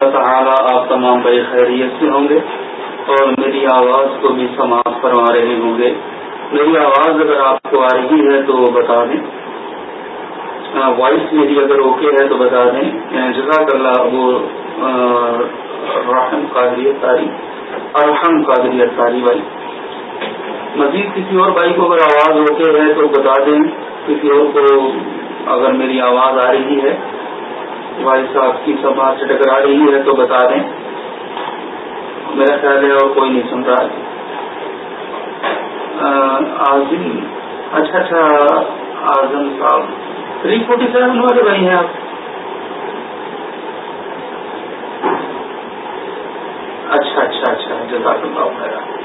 تعالیٰ، آپ تمام بڑے خیریت سے ہوں گے اور میری آواز کو بھی سماعت فرما رہے ہوں گے۔ میری آواز اگر آپ کو آ رہی ہے تو بتا دیں۔ وائس میری اگر اوکے ہے تو بتا دیں۔ جزاک اللہ وہ رحم، قادریت تاری ارحم، قادریت تاری بھائی۔ مزید کسی اور بھائی کو اگر آواز اوکے ہے تو بتا دیں۔ کسی اور کو اگر میری آواز آ رہی ہے بھائی صاحب کی سب سے ٹکرا رہی ہے تو بتا دیں۔ میرا خیال ہے اور کوئی نہیں سن رہا اچھا اچھا اعظم صاحب تھری فورٹی سیون والے بھائی ہیں آپ؟ اچھا اچھا اچھا جزاک اللہ خیر۔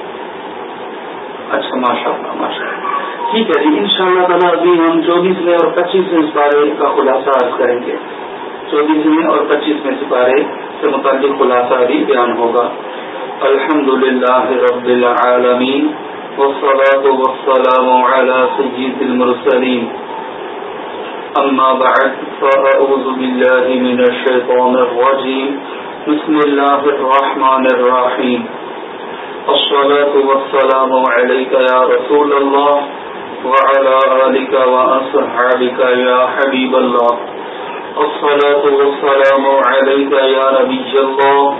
اچھا ماشاء اللہ ماشاء اللہ ٹھیک ہے جی ان شاء اللہ تعالیٰ ابھی ہم چوبیس میں اور پچیس میں اس بارے کا خلاصہ کریں گے۔ چوبیسویں اور پچیسویں سپارے سے متعلق خلاصہ بھی بیان ہوگا۔ الحمد للہ رب العالمین والصلاة والسلام على سيد المرسلين أما بعد فأعوذ بالله من الشيطان الرجيم بسم الله الرحمن الرحيم الصلاة والسلام عليك يا رسول الله وعلى آلك وأصحابك يا حبيب الله الصلاة والسلام عليك يا نبي الله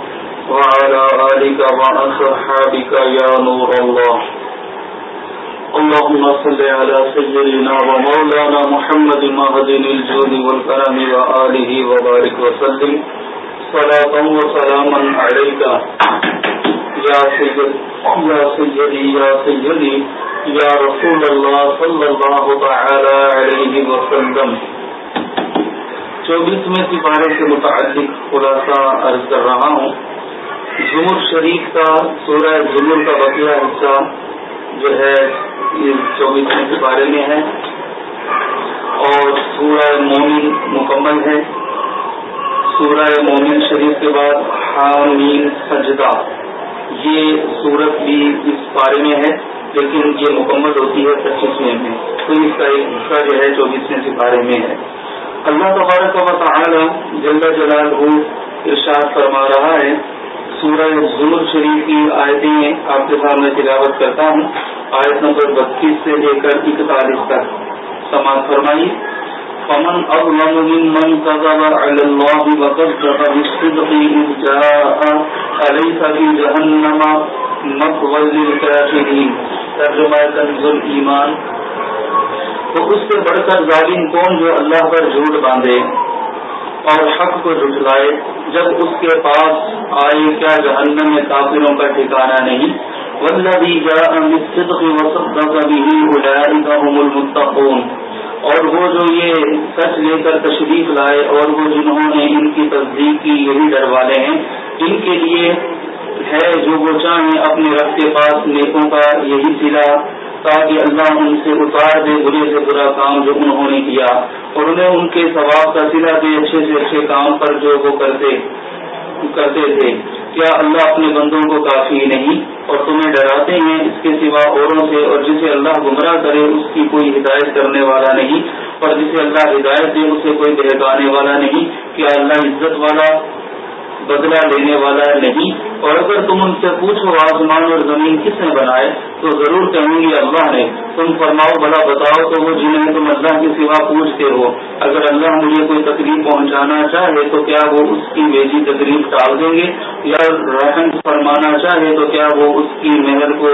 وعلى آلك وأصحابك يا نور الله. اللهم صل على سيدنا ومولانا محمد مهدن الجود والكرم وآله وبارك وسلم. صلاة وسلاما عليك. يا سيد يا سيدي يا سيدي، يا رسول الله صلى الله تعالى عليه وسلم. چوبیسویں سپارے سے متعلق خلاصہ عرض کر رہا ہوں۔ جمر شریف کا سورہ جمر کا بقیہ حصہ جو ہے چوبیسویں سپارے میں ہے۔ اور سورہ مومن مکمل ہے۔ سورہ مومن شریف کے بعد حامین سجدہ۔ یہ سورت بھی اس پارے میں ہے، لیکن یہ مکمل ہوتی ہے پچیسویں میں تو اس کا ایک حصہ جو ہے چوبیسویں سپارے میں ہے۔ اللہ تبارک و تعالی جلد جلال ارشاد فرما رہا ہے۔ سورہ ظلم شریف کی آیتیں آپ کے سامنے تلاوت کرتا ہوں۔ آیت نمبر بتیس سے لے کر اکتالیس تک۔ سماعت فرمائی فمن اظلم ممن كذب على الله وكذب بالصدق إذ جاء أليس في جهنم مثوى للكافرين۔ ترجمہ کنز الایمان تو اس سے بڑھ کر ظالم کون جو اللہ پر جھوٹ باندھے اور حق کو جھٹلائے؟ جب اس کے پاس آئے کیا جہنم میں کافروں کا ٹھکانا نہیں؟ ولدی المتقون۔ اور وہ جو یہ سچ لے کر تشریف لائے اور وہ جنہوں نے ان کی تصدیق کی یہی ڈر والے ہیں، ان کے لیے ہے جو وہ چاہیں اپنے رب کے پاس نیکوں کا یہی سلا۔ تاکہ اللہ ان سے اتار دے برے سے برا کام جو انہوں نے کیا اور انہیں ان کے ثواب کا سلا دے، اچھے سے اچھے کام پر جو وہ کرتے کرتے تھے۔ کیا اللہ اپنے بندوں کو کافی نہیں اور تمہیں ڈراتے ہیں؟ اس کے سوا اوروں سے اور جسے اللہ گمراہ کرے، اس کی کوئی ہدایت کرنے والا نہیں اور جسے اللہ ہدایت دے، اسے کوئی بہکانے والا نہیں۔ کیا اللہ عزت والا بدلہ لینے والا نہیں۔ اور اگر تم ان سے پوچھو آسمان اور زمین کس نے بنائے، تو ضرور کہیں گے اللہ نے، تم فرماؤ، بھلا بتاؤ تو وہ جنہیں تم اللہ کے سوا پوچھتے ہو۔ اگر اللہ مجھے کوئی تکلیف پہنچانا چاہے تو کیا وہ اس کی بیجی تکلیف ٹال دیں گے؟ یا رحم فرمانا چاہے تو کیا وہ اس کی مہر کو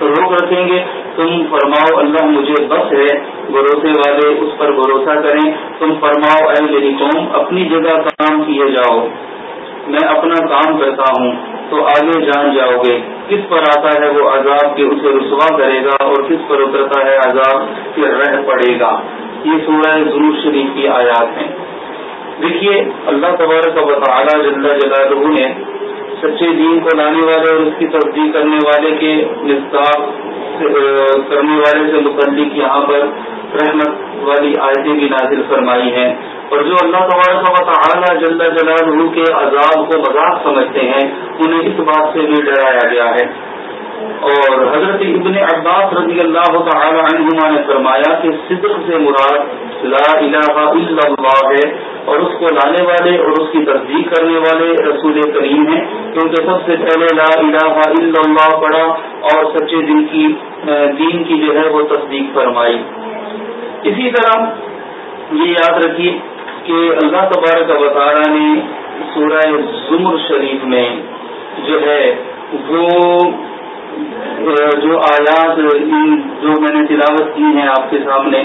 روک رکھیں گے؟ تم فرماؤ، اللہ مجھے بس ہے، بھروسے والے اس پر بھروسہ کریں۔ تم فرماؤ، اے میری قوم، اپنی جگہ کام کیے جاؤ۔ میں اپنا کام کرتا ہوں، تو آگے جان جاؤ گے۔ کس پر آتا ہے وہ عذاب کے اسے رسوا کرے گا اور کس پر اترتا ہے عذاب کے رہ پڑے گا۔ یہ سورہ ضرور شریف کی آیات ہیں۔ دیکھیے، اللہ تبارک و تعالی جل جلالہ نے سچے دین کو لانے والے اور اس کی تصدیق کرنے والے کے کرنے والے سے متعلق یہاں پر رحمت والی آیتیں بھی نازل فرمائی ہیں۔ اور جو اللہ تبارک و تعالی جل جلالہ کے عذاب کو مذاق سمجھتے ہیں، انہیں اس بات سے بھی ڈرایا گیا ہے۔ اور حضرت ابن عباس رضی اللہ تعالی عنہما نے فرمایا کہ صدق سے مراد لا الہ الا اللہ ہے اور اس کو لانے والے اور اس کی تصدیق کرنے والے رسول کریم ہیں، کیونکہ سب سے پہلے لا الہ الا اللہ پڑھا اور سچے دن کی دین کی جو ہے وہ تصدیق فرمائی۔ اسی طرح یہ یاد رکھیے کہ اللہ تبارک وطالعہ نے سورہ زمر شریف میں جو ہے وہ جو آیات جو میں نے تلاوت کی ہیں آپ کے سامنے،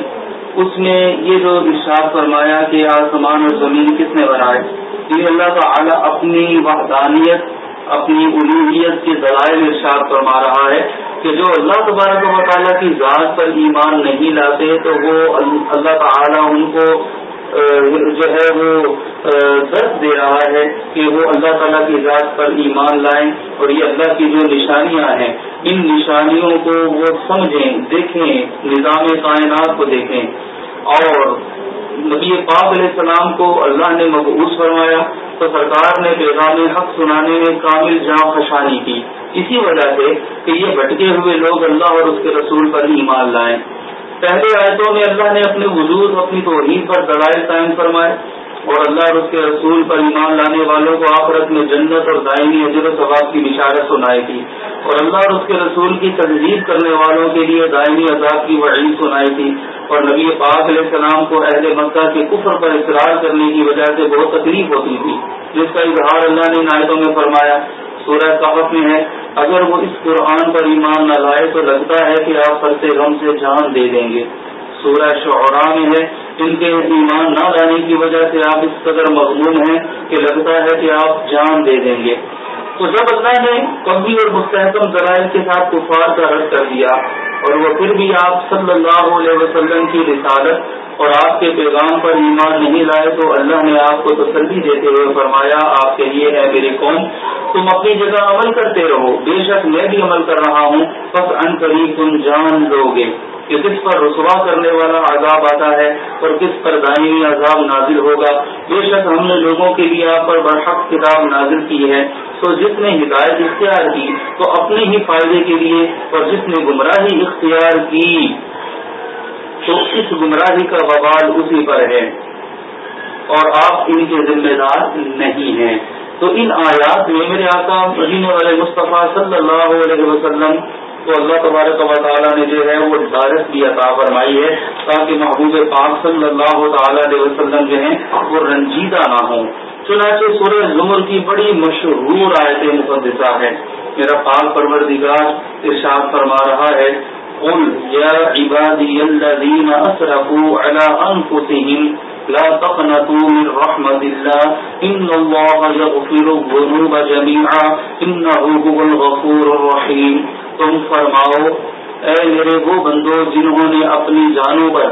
اس میں یہ جو ارشاد فرمایا کہ آسمان اور زمین کس نے بنائے؟ یہ اللہ تعالی اپنی وحدانیت، اپنی الوحیت کے دلائل ارشاد فرما رہا ہے کہ جو اللہ تبارک و تعالیٰ کی ذات پر ایمان نہیں لاتے تو وہ اللہ تعالیٰ ان کو جو ہے وہ درد دے رہا ہے کہ وہ اللہ تعالیٰ کی ذات پر ایمان لائیں اور یہ اللہ کی جو نشانیاں ہیں، ان نشانیوں کو وہ سمجھیں، دیکھیں، نظام کائنات کو دیکھیں۔ اور نبی پاک علیہ السلام کو اللہ نے مقبوض فرمایا، تو سرکار نے پیغام حق سنانے میں کامل جاں خشانی کی۔ اسی وجہ سے کہ یہ بھٹکے ہوئے لوگ اللہ اور اس کے رسول پر ایمان لائیں۔ پہلے آیتوں میں اللہ نے اپنے وجود اپنی توحید پر دلائل قائم فرمائے اور اللہ اور اس کے رسول پر ایمان لانے والوں کو آخرت میں جنت اور دائمی اجر و ثواب کی بشارت سنائی تھی اور اللہ اور اس کے رسول کی تنظیم کرنے والوں کے لیے دائمی عذاب کی وعید سنائی تھی اور نبی پاک علیہ السلام کو اہل مکہ کے کفر پر اصرار کرنے کی وجہ سے بہت تکلیف ہوتی تھی، جس کا اظہار اللہ نے نایتوں میں فرمایا۔ سورہ صاحب میں ہے۔ اگر وہ اس قرآن پر ایمان نہ لائے تو لگتا ہے کہ آپ فرتے غم سے جان دے دیں گے۔ سورہ شعراء میں ہے۔ ان کے ایمان نہ لانے کی وجہ سے آپ اس قدر مغموم ہیں کہ لگتا ہے کہ آپ جان دے دیں گے۔ تو جب اللہ نے کبھی اور مستحکم ذرائع کے ساتھ کفار کا رد کر دیا اور وہ پھر بھی آپ صلی اللہ علیہ وسلم کی رسالت اور آپ کے پیغام پر ایمان نہیں لائے تو اللہ نے آپ کو تسلی دیتے ہوئے فرمایا، آپ کے لیے ہے میری قوم، تم اپنی جگہ عمل کرتے رہو۔ بے شک میں بھی عمل کر رہا ہوں۔ بس ان قریب تم جان لو گے کہ کس پر رسوا کرنے والا عذاب آتا ہے اور کس پر دائمی عذاب نازل ہوگا۔ بے شک ہم نے لوگوں کے لیے آپ پر برحق کتاب نازل کی ہے۔ تو جس نے ہدایت اختیار کی تو اپنے ہی فائدے کے لیے اور جس نے گمراہی اختیار کی تو اس گمراہی کا بوال اسی پر ہے اور آپ ان کے ذمہ دار نہیں ہیں۔ تو ان آیات میں میرے آقا مدینہ والے مصطفیٰ صلی اللہ علیہ وسلم تو اللہ تبارک و تعالیٰ نے جو ہے وہ ڈائریکٹ بھی عطا فرمائی ہے تاکہ محبوب پاک صلی اللہ تعالی علیہ وسلم جو ہیں وہ رنجیدہ نہ ہوں۔ چنانچہ سورہ زمر کی بڑی مشہور آیت مقدسہ ہے۔ میرا پاک پروردگار ارشاد فرما رہا ہے قل يا عبادي الذين أسرفوا على أنفسهم لا تقنطوا من رحمة الله. إن الله يغفر الظنوب جميعا. إنه هو الغفور الرحيم. تم فرماؤ، اے میرے وہ بندو جنہوں نے اپنی جانوں پر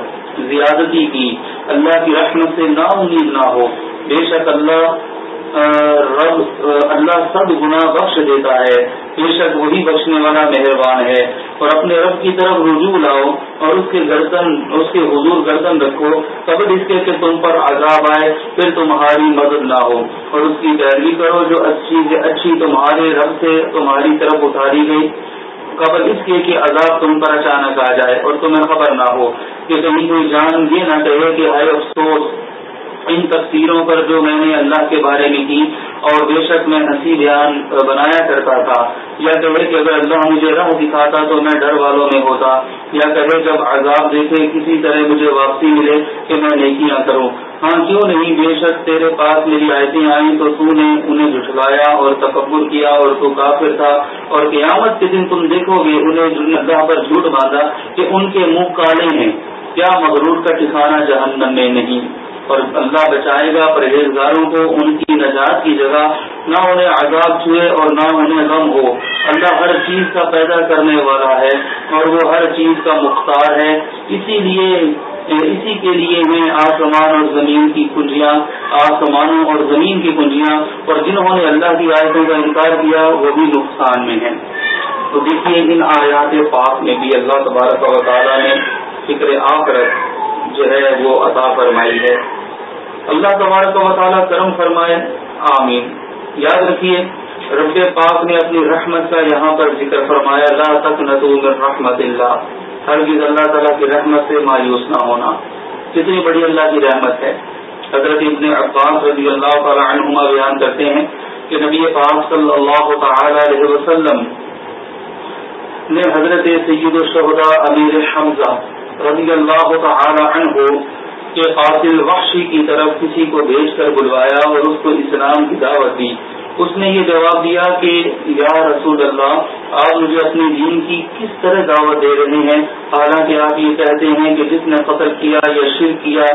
زیادتی کی، اللہ کی رحمت سے نا امید نہ ہو. بے شک اللہ رب اللہ سب گنا بخش دیتا ہے۔ بے شک وہی بخشنے والا مہربان ہے۔ اور اپنے رب کی طرف رجوع لاؤ اور اس کے گردن، اس کے حضور گردن رکھو۔ قبل اس کے کہ تم پر عذاب آئے، پھر تمہاری مدد نہ ہو۔ اور اس کی پیروی کرو جو اچھی سے اچھی تمہارے رب سے تمہاری طرف اتاری گئی۔ قبل اس کے کہ عذاب تم پر اچانک آ جائے اور تمہیں خبر نہ ہو کہ کہیں کوئی جان یہ نہ کہے کہ آئے افسوس ان تفسیروں پر جو میں نے اللہ کے بارے میں کی اور بے شک میں ہنسی بیان بنایا کرتا تھا یا کہے کہ اگر اللہ مجھے راہ دکھاتا تو میں ڈر والوں میں ہوتا یا کہے جب عذاب دیکھے کسی طرح مجھے واپسی ملے کہ میں نیکیاں کروں۔ ہاں کیوں نہیں؟ بے شک تیرے پاس میری آیتیں آئیں تو تو نے انہیں جھٹلایا اور تکبر کیا اور تو کافر تھا اور قیامت کے دن تم دیکھو گے انہیں اللہ پر جھوٹ باندھا کہ ان کے منہ کالے ہیں۔ کیا مغرور کا ٹھکانا جہنم میں نہیں؟ اور اللہ بچائے گا، پرہیزگاروں کو ان کی نجات کی جگہ، نہ انہیں عذاب چھوئے اور نہ انہیں غم ہو۔ اللہ ہر چیز کا پیدا کرنے والا ہے اور وہ ہر چیز کا مختار ہے۔ اسی لیے، اسی کے لیے میں آسمان اور زمین کی کنجیاں، آسمانوں اور زمین کی کنجیاں اور جنہوں نے اللہ کی آیتوں کا انکار کیا، وہ بھی نقصان میں ہیں۔ تو دیکھیے، ان آیات پاک میں بھی اللہ تبارک و تعالیٰ نے فکر آخرت جو ہے وہ عطا فرمائی ہے۔ اللہ تبارک و تعالیٰ کرم فرمائے، آمین۔ یاد رکھیے، رب پاک نے اپنی رحمت کا یہاں پر ذکر فرمایا اللہ تک نتو رحمت اللہ۔ ہر چیز اللہ تعالیٰ کی رحمت سے مایوس نہ ہونا۔ کتنی بڑی اللہ کی رحمت ہے۔ حضرت ابن عباس رضی اللہ تعالی عنہما بیان کرتے ہیں کہ نبی پاک صلی اللہ تعالی علیہ وسلم نے حضرت سید الشہداء امیر حمزہ رضی اللہ تعالی عنہ کے قاتل وحشی کی طرف کسی کو بھیج کر بلوایا اور اس کو اسلام کی دعوت دی۔ اس نے یہ جواب دیا کہ یا رسول اللہ، آپ مجھے اپنی دین کی کس طرح دعوت دے رہے ہیں؟ حالانکہ آپ یہ کہتے ہیں کہ جس نے قتل کیا یا شر کیا،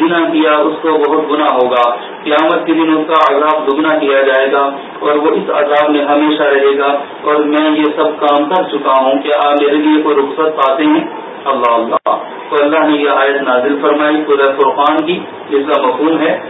زنا کیا، اس کو بہت گنا ہوگا۔ قیامت کے دن اس کا عذاب دگنا کیا جائے گا اور وہ اس عذاب میں ہمیشہ رہے گا۔ اور میں یہ سب کام کر چکا ہوں کہ آپ میرے لیے کوئی رخصت پاتے ہیں؟ اللہ اللہ۔ تو اللہ نے یہ آیت نازل فرمائی، خدا فرقان کی جس کا مفہوم ہے۔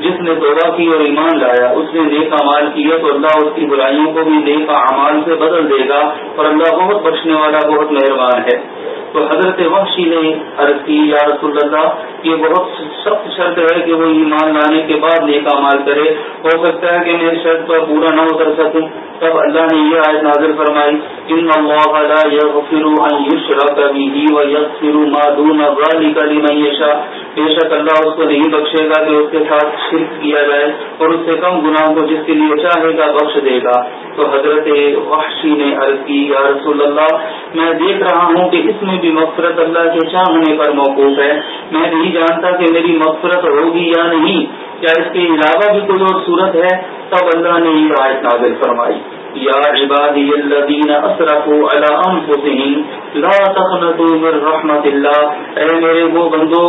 جس نے توبہ کی اور ایمان لایا، اس نے نیک امال کیا تو اللہ اس کی برائیوں کو بھی نیک اعمال سے بدل دے گا اور اللہ بہت بخشنے والا، بہت مہربان ہے۔ تو حضرت وحشی نے عرض کی، یا رسول اللہ یہ بہت سخت شرط ہے کہ وہ ایمان لانے کے بعد نیک امال کرے۔ ہو سکتا ہے کہ میری شرط پر پورا نہ اتر سکوں تب اللہ نے یہ آیت نازل فرمائی، ان اللہ لا یغفر ان یشرک به ما دون ذلك لمن یشاء۔ بے شک اللہ اس کو نہیں بخشے گا کہ اس کے ساتھ شرک کیا جائے اور اس سے کم گناہ کو جس کے لیے چاہے گا بخش دے گا۔ تو حضرت وحشی نے عرض کی، یا رسول اللہ، میں دیکھ رہا ہوں کہ اس میں بھی مغفرت اللہ کے چاہنے پر موقوف ہے۔ میں نہیں جانتا کہ میری مغفرت ہوگی یا نہیں۔ کیا اس کے علاوہ بھی کوئی اور صورت ہے؟ تب اللہ نے یہ آیت نازل فرمائی۔ یا عبادی الذین اسرفوا علی انفسهم لا تقنطوا من رحمت اللہ اے میرے وہ بندو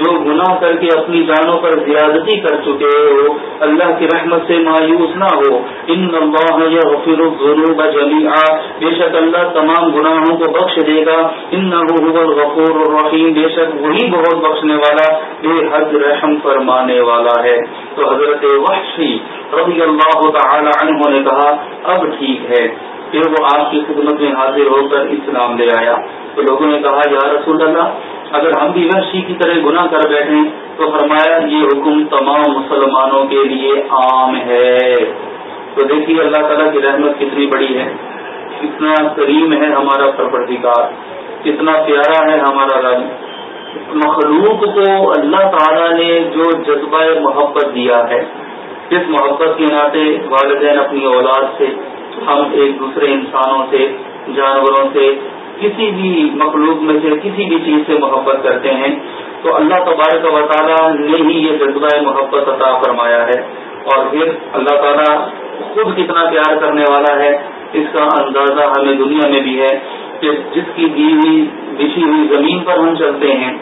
جو گناہ کر کے اپنی جانوں پر زیادتی کر چکے ہو، اللہ کی رحمت سے مایوس نہ ہو. ان اللہ یغفر الذنوب جميعا بے شک اللہ تمام گناہوں کو بخش دے گا. انه هو الغفور الرحیم. بے شک وہی بہت بخشنے والا، بے حد رحم فرمانے والا ہے. تو حضرت وحشی رضی اللہ تعالی عنہ نے کہا، اب ٹھیک ہے۔ پھر وہ آپ کی خدمت میں حاضر ہو کر اسلام لے آیا۔ تو لوگوں نے کہا، یا رسول اللہ، اگر ہم بھی وحشی کی طرح گناہ کر بیٹھے تو فرمایا، یہ حکم تمام مسلمانوں کے لیے عام ہے۔ تو دیکھیے، اللہ تعالیٰ کی رحمت کتنی بڑی ہے۔ کتنا کریم ہے ہمارا پروردگار۔ کتنا پیارا ہے ہمارا رنگ مخلوق کو اللہ تعالیٰ نے جو جذبہ محبت دیا ہے جس محبت کے ناطے والدین اپنی اولاد سے ہم ایک دوسرے انسانوں سے، جانوروں سے، کسی بھی مخلوق میں سے، کسی بھی چیز سے محبت کرتے ہیں۔ تو اللہ تبارک و تعالیٰ نے ہی یہ جذبہ محبت عطا فرمایا ہے۔ اور پھر اللہ تعالیٰ خود کتنا پیار کرنے والا ہے، اس کا اندازہ ہمیں دنیا میں بھی ہے کہ جس کی دی ہوئی، بچھی ہوئی زمین پر ہم چلتے ہیں،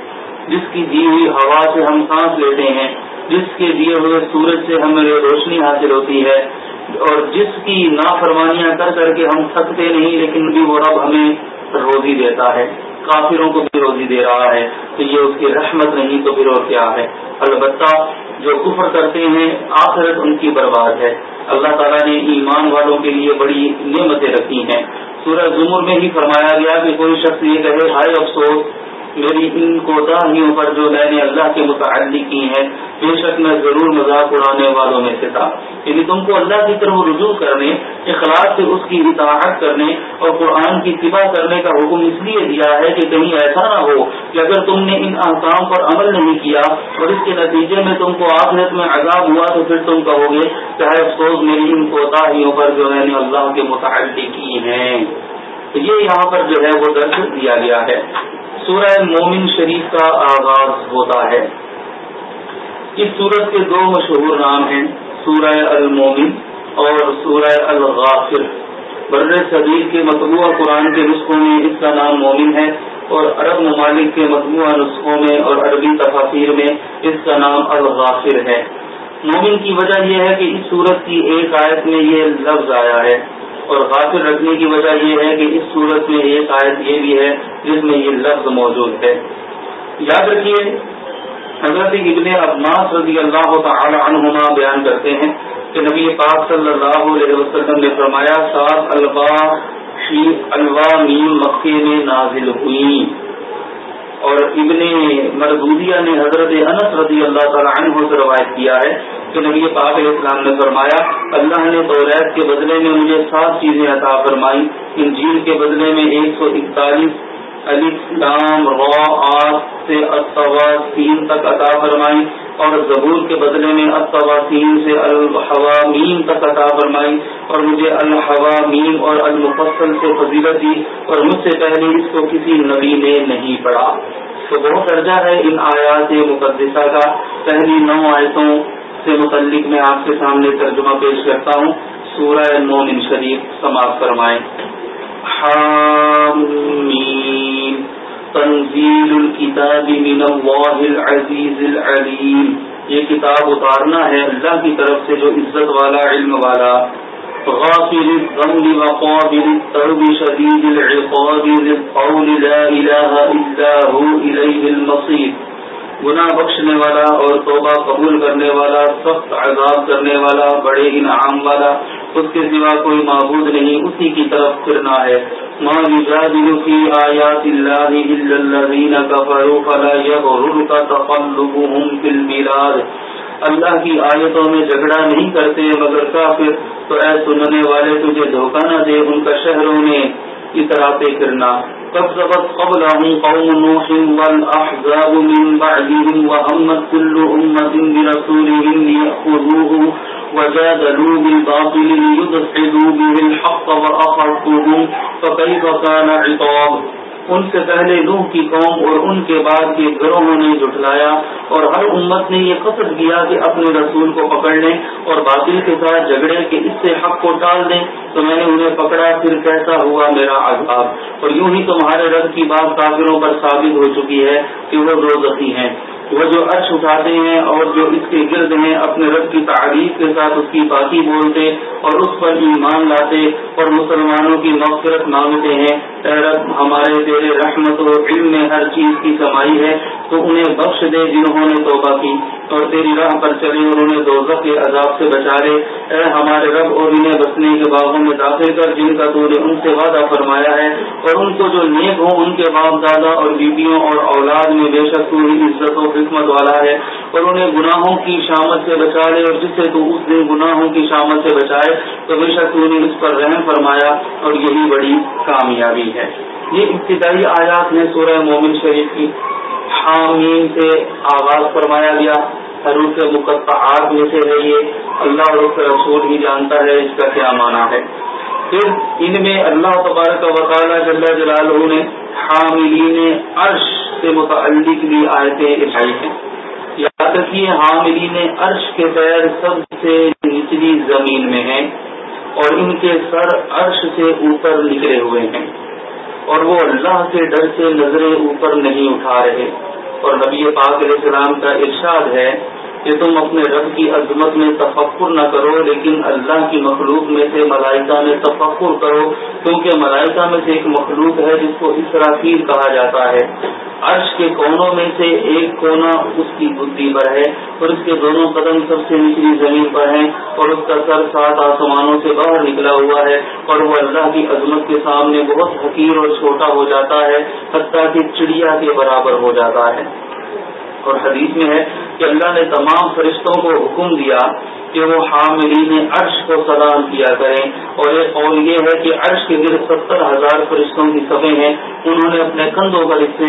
جس کی دی ہوئی ہوا سے ہم سانس لیتے ہیں، جس کے دیے ہوئے سورج سے ہمیں روشنی حاصل ہوتی ہے اور جس کی نافرمانیاں کر کر کے ہم تھکتے نہیں، لیکن بھی وہ رب ہمیں روزی دیتا ہے۔ کافروں کو بھی روزی دے رہا ہے۔ تو یہ اس کی رحمت نہیں، تو پھر اور کیا ہے؟ البتہ جو کفر کرتے ہیں، آخرت ان کی برباد ہے۔ اللہ تعالیٰ نے ایمان والوں کے لیے بڑی نعمتیں رکھی ہیں۔ سورج زمر میں ہی فرمایا گیا کہ کوئی شخص یہ کہے، ہائے افسوس میری ان کوتاہیوں پر جو میں نے اللہ کے متعلق کی ہیں، بے شک میں ضرور مذاق اڑانے والوں میں سے تھا۔ یعنی تم کو اللہ کی طرف رجوع کرنے اخلاق سے اس کی اطاعت کرنے اور قرآن کی اتباع کرنے کا حکم اس لیے دیا ہے کہ کہیں ایسا نہ ہو کہ اگر تم نے ان احکام پر عمل نہیں کیا اور اس کے نتیجے میں تم کو آخرت میں عذاب ہوا تو پھر تم کہو گے چاہے افسوس میری ان کوتاہیوں پر جو میں نے اللہ کے متعلق کی ہیں۔ یہ یہاں پر جو ہے وہ درج دیا گیا ہے۔ سورہ مومن شریف کا آغاز ہوتا ہے۔ اس سورت کے دو مشہور نام ہیں، سورہ المومن اور سورہ الغافر۔ بر صدیق کے مطبوعہ قرآن کے نسخوں میں اس کا نام مومن ہے اور عرب ممالک کے مطبوعہ نسخوں میں اور عربی تفاصیر میں اس کا نام الغافر ہے۔ مومن کی وجہ یہ ہے کہ اس سورت کی ایک آیت میں یہ لفظ آیا ہے۔ اور غافل رکھنے کی وجہ یہ ہے کہ اس صورت میں ایک آیت یہ بھی ہے جس میں یہ لفظ موجود ہے۔ یاد رکھیے، حضرت ابن عباس رضی اللہ تعالی عنہما بیان کرتے ہیں کہ نبی پاک صلی اللہ علیہ وسلم نے فرمایا، سات البا الوا میم مکے میں نازل ہوئی۔ اور ابن مردودیہ نے حضرت انس رضی اللہ تعالیٰ عنہ سے روایت کیا ہے کہ نبی پاک علیہ السلام نے فرمایا، اللہ نے توریت کے بدلے میں مجھے سات چیزیں عطا فرمائی انجیل کے بدلے میں ایک سو اکتالیس علی سے تین تک عطا فرمائی اور ضبور کے بدلے میں الطواسین سے الحوامین تک عطا فرمائی اور مجھے الحوامین اور المفصل سے فضیلت دی اور مجھ سے پہلے اس کو کسی نبی نے نہیں پڑھا۔ تو بہت درجہ ہے ان آیات مقدسہ کا۔ پہلی نو آیتوں سے متعلق میں آپ کے سامنے ترجمہ پیش کرتا ہوں۔ سورہ مومن شریف سماعت فرمائیں۔ حامین تنزیل الكتاب من اللہ العزیز العلیم یہ کتاب اتارنا ہے اللہ کی طرف سے جو عزت والا، علم والا. غافل الذنب وقابل التوب شدید العقاب للقول لا الہ الا ہو الیہ المصیر. گناہ بخشنے والا اور توبہ قبول کرنے والا، سخت عذاب کرنے والا، بڑے انعام والا، اس کے سوا کوئی معبود نہیں، اسی کی طرف پھرنا ہے۔ ماں في آیات اللہ الا الذین کفروا فلا يغررك تقلبهم في البلاد اللہ کی آیتوں میں جھگڑا نہیں کرتے، مگر کافر، تو اے سننے والے، تجھے دھوکہ نہ دے ان کا شہروں میں اتراتے کرنا كذبت قبلهم قوم نوح والأحزاب من بعدهم وأمت كل أمة برسولهم ليأخذوه وجادلوا بالباطل ليدخلوا به الحق وأخرتهم فكيف كان عطاب ان سے پہلے نوح کی قوم اور ان کے بعد کے گروہوں نے جٹلایا اور ہر امت نے یہ قصد کیا کہ اپنے رسول کو پکڑ لیں اور باطل کے ساتھ جھگڑے کہ اس سے حق کو ٹال دیں تو میں نے انہیں پکڑا، پھر کیسا ہوا میرا عذاب؟ اور یوں ہی تمہارے رب کی بات کافروں پر ثابت ہو چکی ہے کہ وہ روزی ہیں۔ وہ جو عرش اٹھاتے ہیں اور جو اس کے گرد ہیں، اپنے رب کی تعریف کے ساتھ اس کی باقی بولتے اور اس پر ایمان لاتے اور مسلمانوں کی مغفرت مانگتے ہیں۔ اے رب، ہمارے تیرے رحمت و علم میں ہر چیز کی کمائی ہے، تو انہیں بخش دے جنہوں نے توبہ کی۔ اور تیری راہ پر چلے اور انہیں دوزخ کے عذاب سے بچا لے۔ اے ہمارے رب، اور انہیں بسنے کے باغوں میں داخل کر، جن کا تو نے ان سے وعدہ فرمایا ہے۔ اور ان کو جو نیک ہوں، ان کے باپ دادا اور بیویوں اور اولاد میں بے شک تو عزت و حکمت والا ہے اور انہیں گناہوں کی شامت سے بچا لے اور جس سے تو اس دن گناہوں کی شامت سے بچائے، تو بے شک تو نے اس پر رحم فرمایا اور یہی بڑی کامیابی ہے۔ یہ ابتدائی آیات ہیں سورہ مومن شریف کی حامین سے آغاز فرمایا گیا۔ حروف مقطعات میں سے ہے یہ۔ اللہ اور رسول ہی جانتا ہے اس کا کیا معنی ہے۔ پھر ان میں اللہ تبارک وطالعہ جل جلالہ نے حاملین عرش سے متعلق بھی آیتیں اٹھائی ہیں۔ یاد رکھیے حاملین عرش کے پیر سب سے نچلی زمین میں ہیں اور ان کے سر عرش سے اوپر نکلے ہوئے ہیں۔ اور وہ اللہ کے ڈر سے نظریں اوپر نہیں اٹھا رہے۔ اور نبی پاک علیہ السلام کا ارشاد ہے کہ تم اپنے رب کی عظمت میں تفکر نہ کرو، لیکن اللہ کی مخلوق میں سے ملائکہ میں تفکر کرو، کیونکہ ملائکہ میں سے ایک مخلوق ہے جس کو اسرافیل کہا جاتا ہے۔ عرش کے کونوں میں سے ایک کونا اس کی بدھی پر ہے اور اس کے دونوں قدم سب سے نچلی زمین پر ہیں اور اس کا سر سات آسمانوں سے باہر نکلا ہوا ہے اور وہ اللہ کی عظمت کے سامنے بہت حقیر اور چھوٹا ہو جاتا ہے، حتیٰ کہ چڑیا کے برابر ہو جاتا ہے۔ اور حدیث میں ہے کہ اللہ نے تمام فرشتوں کو حکم دیا کہ وہ حاملین عرش کو سلام کیا کریں۔ اور ایک قول یہ ہے کہ عرش کے گرد ستر ہزار فرشتوں کی سبیں ہیں۔ انہوں نے اپنے کندھوں پر اس سے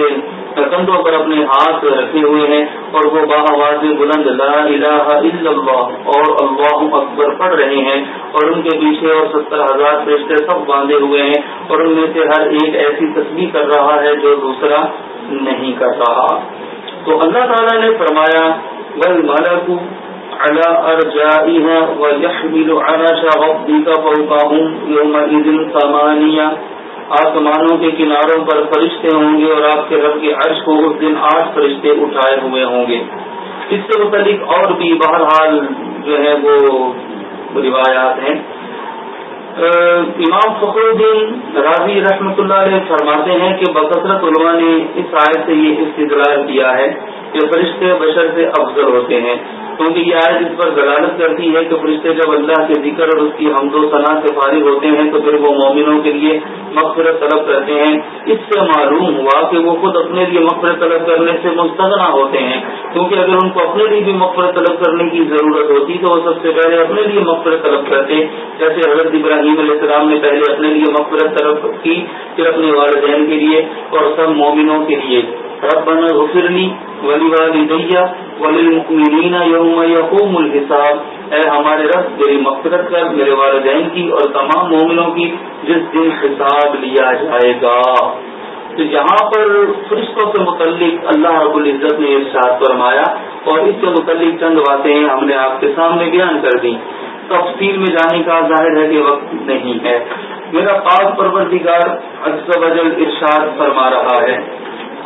کندھوں پر اپنے ہاتھ رکھے ہوئے ہیں۔ اور وہ باہواز بلند لا الہ الا اللہ اور اللہ اکبر پڑھ رہے ہیں۔ اور ان کے پیچھے اور ستر ہزار فرشتے سب باندھے ہوئے ہیں۔ اور ان میں سے ہر ایک ایسی تصویر کر رہا ہے جو دوسرا نہیں کر رہا۔ تو اللہ تعالیٰ نے فرمایا بل مالک آسمانوں کے کناروں پر فرشتے ہوں گے اور آپ کے رب کے عرش کو اس دن آٹھ فرشتے اٹھائے ہوئے ہوں گے۔ اس سے متعلق اور بھی بہرحال جو ہے وہ روایات ہیں۔ امام فخر الدین راضی رحمۃ اللہ علیہ فرماتے ہیں کہ بکثرت علماء نے اس آیت سے یہ استدلال کیا ہے کہ فرشتے بشر سے افضل ہوتے ہیں۔ کیونکہ یہ آیت اس پر دلالت کرتی ہے کہ فرشتے جب اللہ کے ذکر اور اس کی حمد و صنع سے فارغ ہوتے ہیں تو پھر وہ مومنوں کے لیے مغفرت طلب کرتے ہیں۔ اس سے معلوم ہوا کہ وہ خود اپنے لیے مغفرت طلب کرنے سے مستغنا ہوتے ہیں۔ کیونکہ اگر ان کو اپنے لیے بھی مغفرت طلب کرنے کی ضرورت ہوتی تو وہ سب سے پہلے اپنے لیے مغفرت طلب کرتے۔ جیسے حضرت ابراہیم علیہ السلام نے پہلے اپنے لیے مغفرت طلب کی، پھر اپنے والدین کے لیے اور سب مومنوں کے لیے۔ ربنا غفر لی ولی والدیہ وللمؤمنین یوم یقوم الحساب۔ اے ہمارے رب میری مغفرت کر، میرے والدین کی اور تمام مومنوں کی جس دن حساب لیا جائے گا۔ تو یہاں پر فرشتوں سے متعلق اللہ رب العزت نے ارشاد فرمایا اور اس سے متعلق چند باتیں ہم نے آپ کے سامنے بیان کر دی تفصیل میں جانے کا ظاہر ہے کہ وقت نہیں ہے۔ میرا پاک پروردگار اکثر وجل ارشاد فرما رہا ہے۔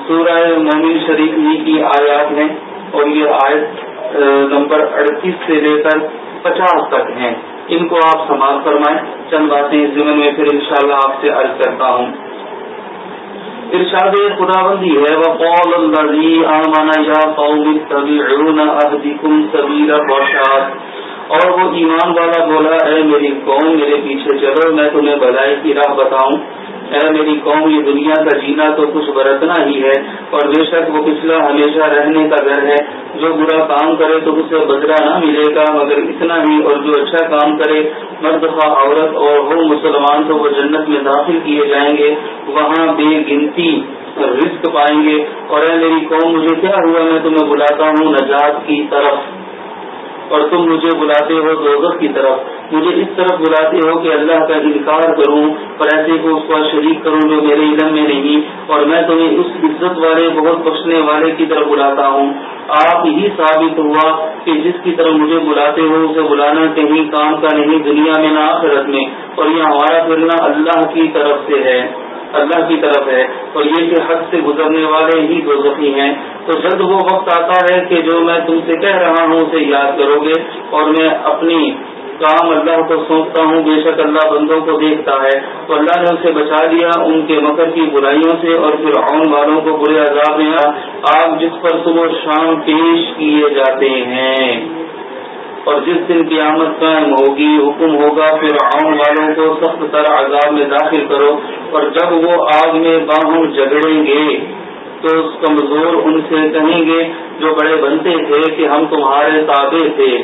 سورہ مومن شریف ہی کی آیات ہیں اور یہ آیت نمبر اڑتیس سے لے کر پچاس تک ہیں۔ ان کو آپ سماعت فرمائیں چند باتیں اس زمین میں پھر انشاءاللہ آپ سے عرض کرتا ہوں۔ ارشاد خدا بندی ہے وقول الذي آمن یا قوم اتبعون اهدكم سبيل الرشاد۔ اور وہ ایمان والا بولا، اے میری قوم، میرے پیچھے چلو، میں تمہیں بلائی کی راہ بتاؤں۔ اے میری قوم، یہ دنیا کا جینا تو کچھ برتنا ہی ہے، اور بے شک وہ پچھلا ہمیشہ رہنے کا گھر ہے۔ جو برا کام کرے تو اسے بدلا نہ ملے گا، مگر اتنا ہی، اور جو اچھا کام کرے، مرد خواہ عورت اور وہ مسلمان تو وہ جنت میں داخل کیے جائیں گے۔ وہاں بے گنتی رزق پائیں گے۔ اور اے میری قوم، مجھے کیا ہوا؟ میں تمہیں بلاتا ہوں نجات کی طرف۔ اور تم مجھے بلاتے ہو دوزخ کی طرف، مجھے اس طرف بلاتے ہو کہ اللہ کا انکار کروں اور ایسے کو اس کا شریک کروں جو میرے علم میں نہیں، اور میں تمہیں اس عزت والے، بہت بخشنے والے کی طرف بلاتا ہوں۔ آپ ہی ثابت ہوا کہ جس کی طرف مجھے بلاتے ہو، اسے بلانا کہیں کام کا نہیں، دنیا میں نہ آخرت میں، اور یہ ہمارا پھرنا اللہ کی طرف سے ہے۔ اللہ کی طرف ہے اور یہ کہ حد سے گزرنے والے ہی دو ہیں۔ تو جلد وہ وقت آتا ہے کہ جو میں تم سے کہہ رہا ہوں اسے یاد کرو گے اور میں اپنی کام اللہ کو سونپتا ہوں۔ بے شک اللہ بندوں کو دیکھتا ہے۔ تو اللہ نے اسے بچا لیا ان کے مکر کی برائیوں سے اور پھر عون والوں کو برے عذاب میں آگ جس پر صبح شام پیش کیے جاتے ہیں۔ اور جس دن قیامت قائم ہوگی، حکم ہوگا پھر عون والوں کو سخت تر عذاب میں داخل کرو اور جب وہ آگ میں باہم جگڑیں گے تو اس کمزور ان سے کہیں گے جو بڑے بنتے تھے کہ ہم تمہارے تابع تھے۔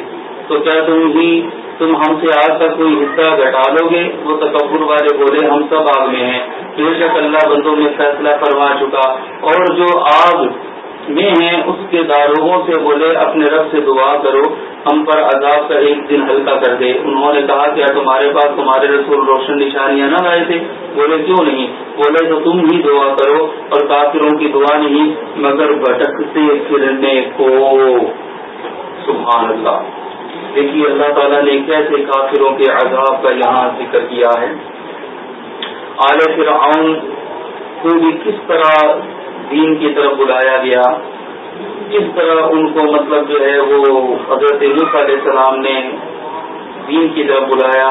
تو کیا تم ہی، تم ہم سے آج تک کوئی حصہ گھٹا لو گے؟ وہ تکبر والے بولے ہم سب آگ میں ہیں۔ بے شک اللہ بندوں میں فیصلہ فرما چکا۔ اور جو آگ میں ہیں، اس کے داروغوں سے بولے، اپنے رب سے دعا کرو، ہم پر عذاب کا ایک دن ہلکا کر دے۔ انہوں نے کہا کیا تمہارے پاس تمہارے رسول روشن نشانیاں نہ لائے تھے، بولے کیوں نہیں؟ بولے تو تم ہی دعا کرو اور کافروں کی دعا نہیں، مگر بھٹکتے پھرنے کو۔ سبحان اللہ دیکھیے، اللہ تعالیٰ نے کیسے کافروں کے عذاب کا یہاں ذکر کیا ہے۔ اعلی فرعون کو بھی کس طرح دین کی طرف بلایا گیا۔ کس طرح ان کو مطلب جو ہے وہ حضرت علیہ السلام نے دین کی طرف بلایا،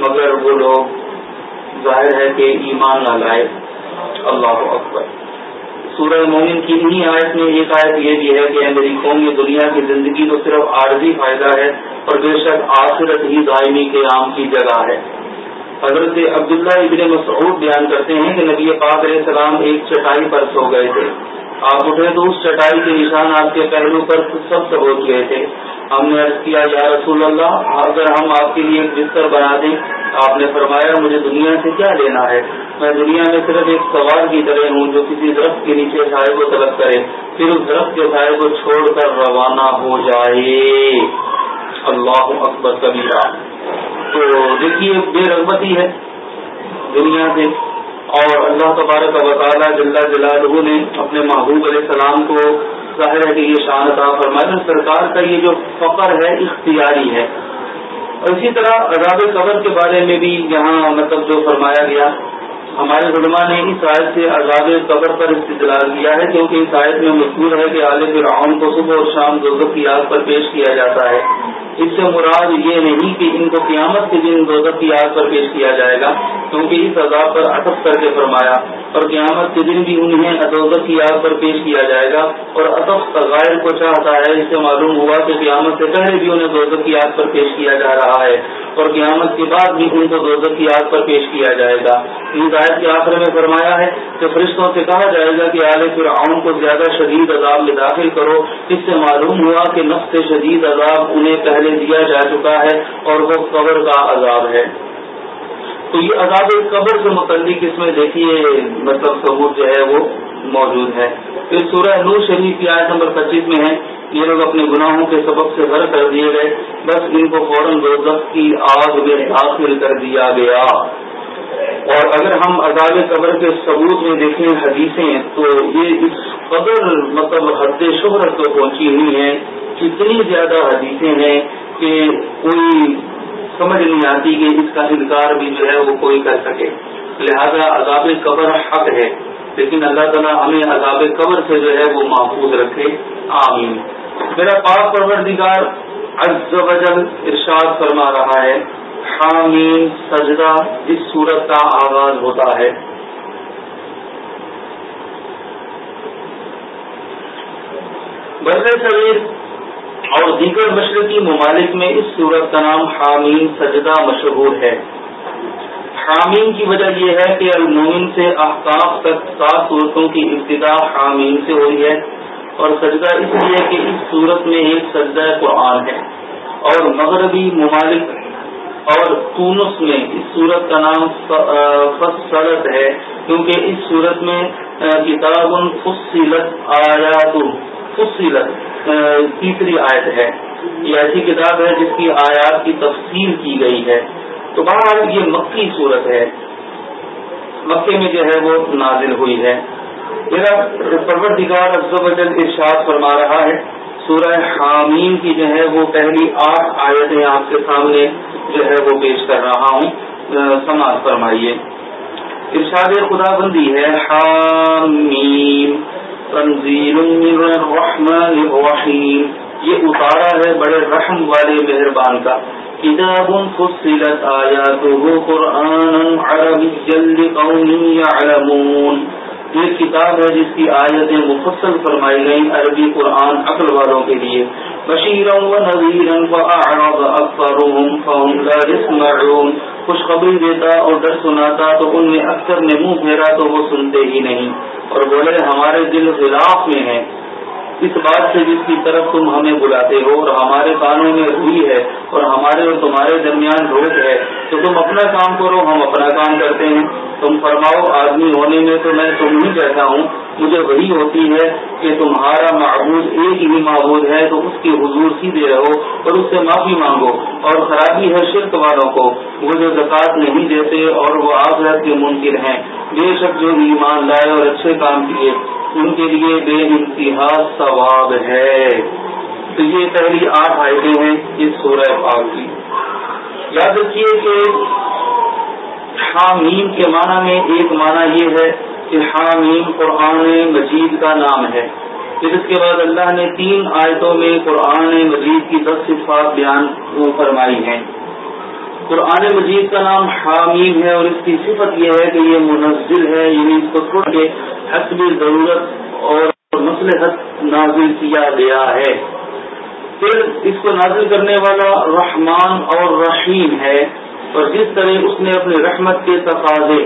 مگر وہ لوگ ظاہر ہے کہ ایمان نہ لائے۔ اللہ اکبر۔ سورہ مومن کی انہیں آیت میں ایک آیت یہ بھی ہے کہ میری قوم، یہ دنیا کی زندگی تو صرف عارضی فائدہ ہے، اور بے شک آخرت ہی دائمی قیام کی جگہ ہے۔ حضرت عبداللہ ابن مسعود بیان کرتے ہیں کہ نبی پاک علیہ السلام ایک چٹائی پر سو گئے تھے۔ آپ اٹھے تو اس چٹائی کے نشان آپ کے پہلو پر سب سے گئے تھے۔ ہم نے عرض کیا، یا رسول اللہ، اگر ہم آپ کے لیے ایک بستر بنا دیں، آپ نے فرمایا، مجھے دنیا سے کیا لینا ہے؟ میں دنیا میں صرف ایک سوال کی طرح ہوں جو کسی درخت کے نیچے سائے کو طلب کرے، پھر اس درخت کے سائے کو چھوڑ کر روانہ ہو جائے۔ اللہ اکبر کبیرہ۔ تو دیکھیے، بے رغبتی ہے دنیا سے اور اللہ تبارک و تعالیٰ جلد جلالہ نے اپنے محبوب علیہ السلام کو ظاہر ہے کہ یہ شان عطا فرمایا سرکار کا یہ جو فخر ہے، اختیاری ہے۔ اور اسی طرح عذاب قبر کے بارے میں بھی یہاں مطلب جو فرمایا گیا، ہمارے علماء نے اس آیت سے عذاب قبر پر استدلال کیا ہے، کیونکہ اس آیت میں مشہور ہے کہ عالم فرعون کو صبح اور شام دوزخ کی آگ پر پیش کیا جاتا ہے۔ اس سے مراد یہ نہیں کہ ان کو قیامت کے دن دوزخ کی آگ پر پیش کیا جائے گا، کیونکہ اس عذاب پر اطف کر کے فرمایا، اور قیامت کے دن بھی انہیں ادوزت کی یاد پر پیش کیا جائے گا، اور اطف غائر کو چاہتا ہے۔ اس سے معلوم ہوا کہ قیامت سے پہلے بھی انہیں دوزت کی یاد پر پیش کیا جا رہا ہے، اور قیامت کے بعد بھی ان کو دوزت کی یاد پر پیش کیا جائے گا۔ اس آیت کے آخر میں فرمایا ہے کہ فرشتوں سے کہا جائے گا کہ آل فرعون کو زیادہ شدید عذاب میں داخل کرو۔ اس سے معلوم ہوا کہ نفس شدید عذاب انہیں پہلے دیا جا چکا ہے اور وہ قبر کا عذاب ہے۔ تو یہ عذاب قبر سے متعلق اس میں دیکھیے مطلب ثبوت جو ہے وہ موجود ہے۔ پھر سورہ نور شریف کی آیت نمبر پچیس میں ہے، یہ لوگ اپنے گناہوں کے سبب سے غرق کر دیے گئے، بس ان کو فوراً کی آگ میں داخل کر دیا گیا۔ اور اگر ہم عذاب قبر کے ثبوت میں دیکھیں حدیثیں تو یہ اس قدر مطلب حد شہرت کو پہنچی ہوئی ہیں۔ کتنی زیادہ حدیثیں ہیں کہ کوئی سمجھ نہیں آتی کہ اس کا انکار بھی جو ہے وہ کوئی کر سکے۔ لہذا عذاب قبر حق ہے، لیکن اللہ تعالیٰ ہمیں عذاب قبر سے جو ہے وہ محفوظ رکھے۔ آمین۔ میرا پاک پروردگار عز و جل ارشاد فرما رہا ہے حامین سجدہ اس صورت کا آغاز ہوتا ہے۔ برے شریر اور دیگر مشرقی ممالک میں اس صورت کا نام حامین سجدہ مشہور ہے۔ حامین کی وجہ یہ ہے کہ المومن سے احکاف تک سات صورتوں کی ابتدا حامین سے ہوئی ہے اور سجدہ اس لیے کہ اس صورت میں ایک سجدہ قرآن ہے اور مغربی ممالک اور تونس میں، اس صورت کا نام فصلت ہے، کیونکہ اس صورت میں کتاب فصلت آیات، فصلت تیسری آیت ہے۔ یہ ایسی کتاب ہے جس کی آیات کی تفصیل کی گئی ہے۔ تو بہرحال یہ مکی صورت ہے۔ مکے میں جو ہے وہ نازل ہوئی ہے۔ میرا پروردگار افزل ارشاد فرما رہا ہے۔ سورہ حامین کی جو ہے وہ پہلی آٹھ آیتیں آپ کے سامنے جو ہے وہ پیش کر رہا ہوں۔ سماج فرمائیے۔ ارشاد خدا بندی ہے۔ حامیم۔ تنظیم الرحمن الرحیم۔ یہ اتارا ہے بڑے رحم والے مہربان کا۔ کتاب فصلت آیاته قرآن عربی جلد قوم يعلمون یہ کتاب ہے جس کی آیتیں مفصل فرمائی گئی عربی قرآن عقل والوں کے لیے۔ بشیرم و نذیرن و اعرض اکثرهم فهم لا يسمعون خوشخبری دیتا اور ڈر سناتا تو ان میں اکثر نے منہ پھیرا تو وہ سنتے ہی نہیں۔ اور بولے، ہمارے دل خلاف میں ہیں۔ اس بات سے جس کی طرف تم ہمیں بلاتے ہو اور ہمارے کانوں میں ہوئی ہے اور ہمارے اور تمہارے درمیان روک ہے، تو تم اپنا کام کرو، ہم اپنا کام کرتے ہیں۔ تم فرماؤ، آدمی ہونے میں تو میں تم ہی کہتا ہوں، مجھے وہی ہوتی ہے کہ تمہارا معبود ایک ہی معبود ہے، تو اس کی حضور سیدھے رہو اور اس سے معافی مانگو۔ اور خرابی ہے شرک والوں کو، وہ جو زکوٰۃ نہیں دیتے اور وہ آخرت کے ممکن ہیں۔ بے شک جو ایمان لائے اور اچھے کام کیے، ان کے لیے بے انتہا ثواب ہے۔ تو یہ پہلی آٹھ آئٹیں ہیں اس سورہ پاک کی۔ یاد رکھیے کہ حامیم کے معنی میں ایک معنی یہ ہے کہ حامیم قرآن مجید کا نام ہے۔ پھر اس کے بعد اللہ نے تین آیتوں میں قرآن مجید کی دس صفات بیان فرمائی ہیں۔ قرآن مجید کا نام حامیم ہے اور اس کی صفت یہ ہے کہ یہ منزل ہے یعنی اس کو چھوڑ کے حسب ضرورت اور مسلحت نازل کیا گیا ہے۔ پھر اس کو نازل کرنے والا رحمان اور رحیم ہے اور جس طرح اس نے اپنے رحمت کے تقاضے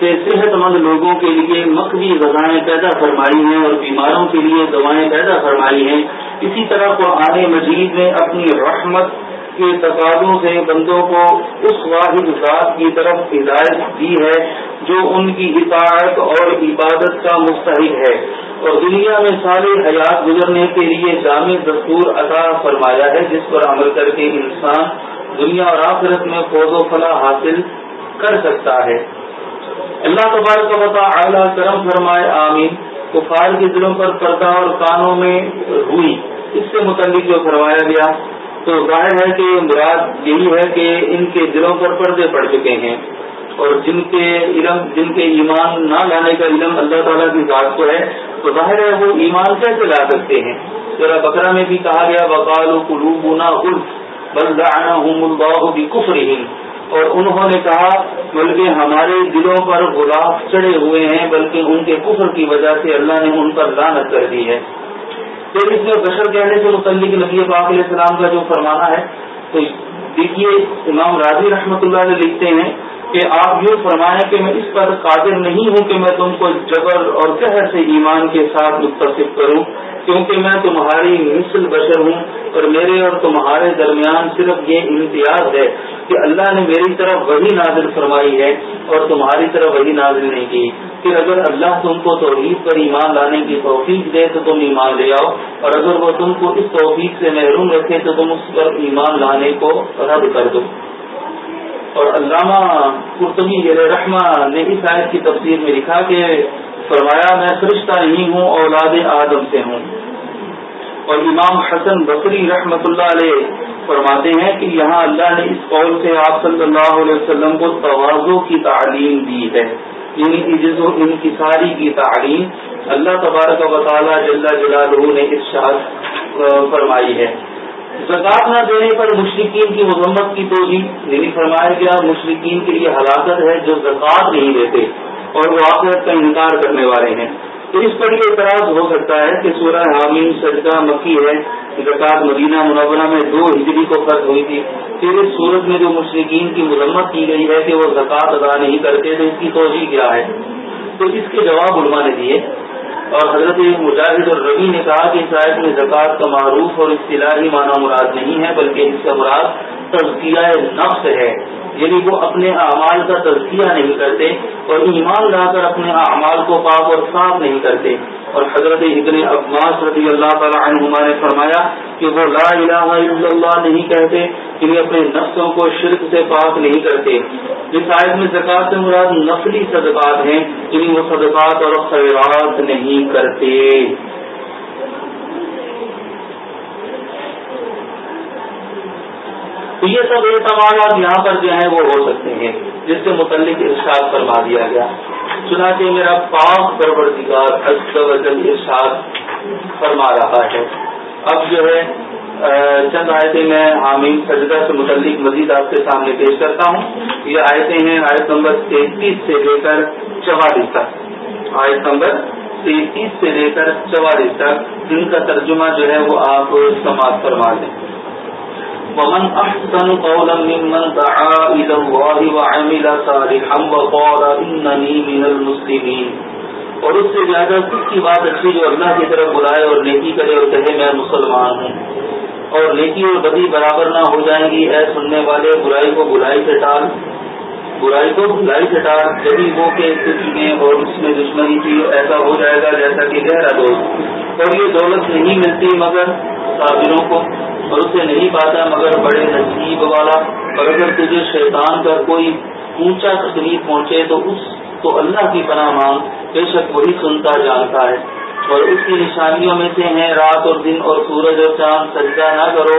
سے صحت مند لوگوں کے لیے مکوی غذائیں پیدا فرمائی ہیں اور بیماروں کے لیے دوائیں پیدا فرمائی ہیں، اسی طرح قرآن مجید نے اپنی رحمت کے تقاضوں سے بندوں کو اس واحد ذات کی طرف ہدایت دی ہے جو ان کی اطاعت اور عبادت کا مستحق ہے۔ اور دنیا میں سارے حیات گزرنے کے لیے جامع دستور عطا فرمایا ہے، جس پر عمل کر کے انسان دنیا اور آخرت میں فوج و فلاح حاصل کر سکتا ہے۔ اللہ تبارک و اعلیٰ کرم فرمائے، آمین۔ کفار کے دلوں پر پردہ اور کانوں میں ہوئی۔ اس سے متعلق جو فرمایا گیا تو ظاہر ہے کہ مراد یہی ہے کہ ان کے دلوں پر پردے پڑ چکے ہیں اور جن کے علم، جن کے ایمان نہ لانے کا علم اللہ تعالیٰ کی ذات کو ہے، تو ظاہر ہے وہ ایمان کیسے لا سکتے ہیں؟ ذرا بکرا میں بھی کہا گیا بکال قلوب نا بلدانا ہوں بھی کفر اور انہوں نے کہا، بلکہ ہمارے دلوں پر غلاف چڑھے ہوئے ہیں، بلکہ ان کے کفر کی وجہ سے اللہ نے ان پر لانت کر دی ہے۔ پھر اس میں بشر کہنے سے متعلق نبی پاک علیہ السلام کا جو فرمانا ہے، تو دیکھیے امام راضی رحمۃ اللہ علیہ لکھتے ہیں کہ آپ یوں فرمائیں کہ میں اس پر قادر نہیں ہوں کہ میں تم کو جبر اور قہر سے ایمان کے ساتھ متصف کروں، کیونکہ میں تمہاری مثل بشر ہوں اور میرے اور تمہارے درمیان صرف یہ امتیاز ہے کہ اللہ نے میری طرف وہی نازل فرمائی ہے اور تمہاری طرف وہی نازل نہیں کی۔ کہ اگر اللہ تم کو توحید پر ایمان لانے کی توفیق دے تو تم ایمان لے آؤ، اور اگر وہ تم کو اس توفیق سے محروم رکھے تو تم اس پر ایمان لانے کو رد کر دو۔ اور علامہ قرطبی رحمہ نے اس آیت کی تفسیر میں لکھا کہ فرمایا، میں فرشتہ نہیں ہوں، اولاد آدم سے ہوں۔ اور امام حسن بصری رحمت اللہ علیہ فرماتے ہیں کہ یہاں اللہ نے اس قول سے آپ صلی اللہ علیہ وسلم کو توازو کی تعلیم دی ہے۔ یعنی عجز و انکساری کی تعلیم اللہ تبارک و تعالیٰ جل جلالہ نے ارشاد فرمائی ہے۔ زکات نہ دینے پر مشرقین کی مذمت کی تو یعنی فرمایا گیا مشرقین کے لیے ہلاکت ہے جو زکات نہیں دیتے اور وہ آخرت کا انکار کرنے والے ہیں۔ تو اس پر یہ اعتراض ہو سکتا ہے کہ سورہ حامین سجدہ مکی ہے، زکات مدینہ منورہ میں دو ہجری کو فرض ہوئی تھی۔ پھر اس صورت میں جو مشرقین کی مذمت کی گئی ہے کہ وہ زکوٰۃ ادا نہیں کرتے تو اس کی توجہ کیا ہے؟ تو اس کے جواب علماء نے دیے۔ اور حضرت مجاہد اور ربی نے کہا کہ آیت میں زکوٰۃ کا معروف اور اصطلاحی معنی مراد نہیں ہے، بلکہ اس کا مراد تزکیہ نفس ہے۔ یعنی وہ اپنے اعمال کا تزکیہ نہیں کرتے اور ایمان لا کر اپنے اعمال کو پاک اور صاف نہیں کرتے۔ اور حضرت ابن عباس رضی اللہ تعالی عنہما نے فرمایا کہ وہ لا الہ الا اللہ نہیں کہتے کہ اپنے نفسوں کو شرک سے پاک نہیں کرتے۔ جس آیت میں زکوٰۃ سے مراد نسلی صدقات ہیں یعنی وہ صدقات اور خیرات نہیں کرتے۔ تو یہ سب اعتمادات یہاں پر جو ہیں وہ ہو سکتے ہیں، جس سے متعلق ارشاد فرما دیا گیا۔ چنانچہ میرا پاک پروردگار ارشاد فرما رہا ہے۔ اب جو ہے چند آیتیں میں حامین سجدہ سے متعلق مزید آپ کے سامنے پیش کرتا ہوں۔ یہ آیتیں ہیں آیت نمبر تینتیس سے لے کر چوالیس تک۔ آیت نمبر تینتیس سے لے کر چوالیس تک جن کا ترجمہ جو ہے وہ آپ سماعت فرما دیں۔ ومن أحسن قولا ممن دعا إلى الله وعمل صالحا وقال إنني من المسلمين۔ اور اس سے زیادہ کس کی بات اچھی جو اللہ کی طرف بلائے اور نیکی کرے اور کہے میں مسلمان ہوں۔ اور نیکی اور بدی برابر نہ ہو جائیں گی، اے سننے والے، برائی کو برائی سے ٹال۔ برائی کو برائی سے ٹال جبھی وہ کہ کچھ میں اور اس میں دشمنی تھی ایسا ہو جائے گا جیسا کہ گہرا دوست. اور یہ دولت نہیں ملتی مگر صابروں کو اور اسے نہیں پاتا مگر بڑے نصیب والا. اور اگر تجھے شیطان کا کوئی اونچا تکلیف پہنچے تو اس کو اللہ کی پناہ مانگ. بے شک وہی سنتا جانتا ہے. اور اس کی نشانیوں میں سے ہیں رات اور دن اور سورج اور چاند. سجدہ نہ کرو.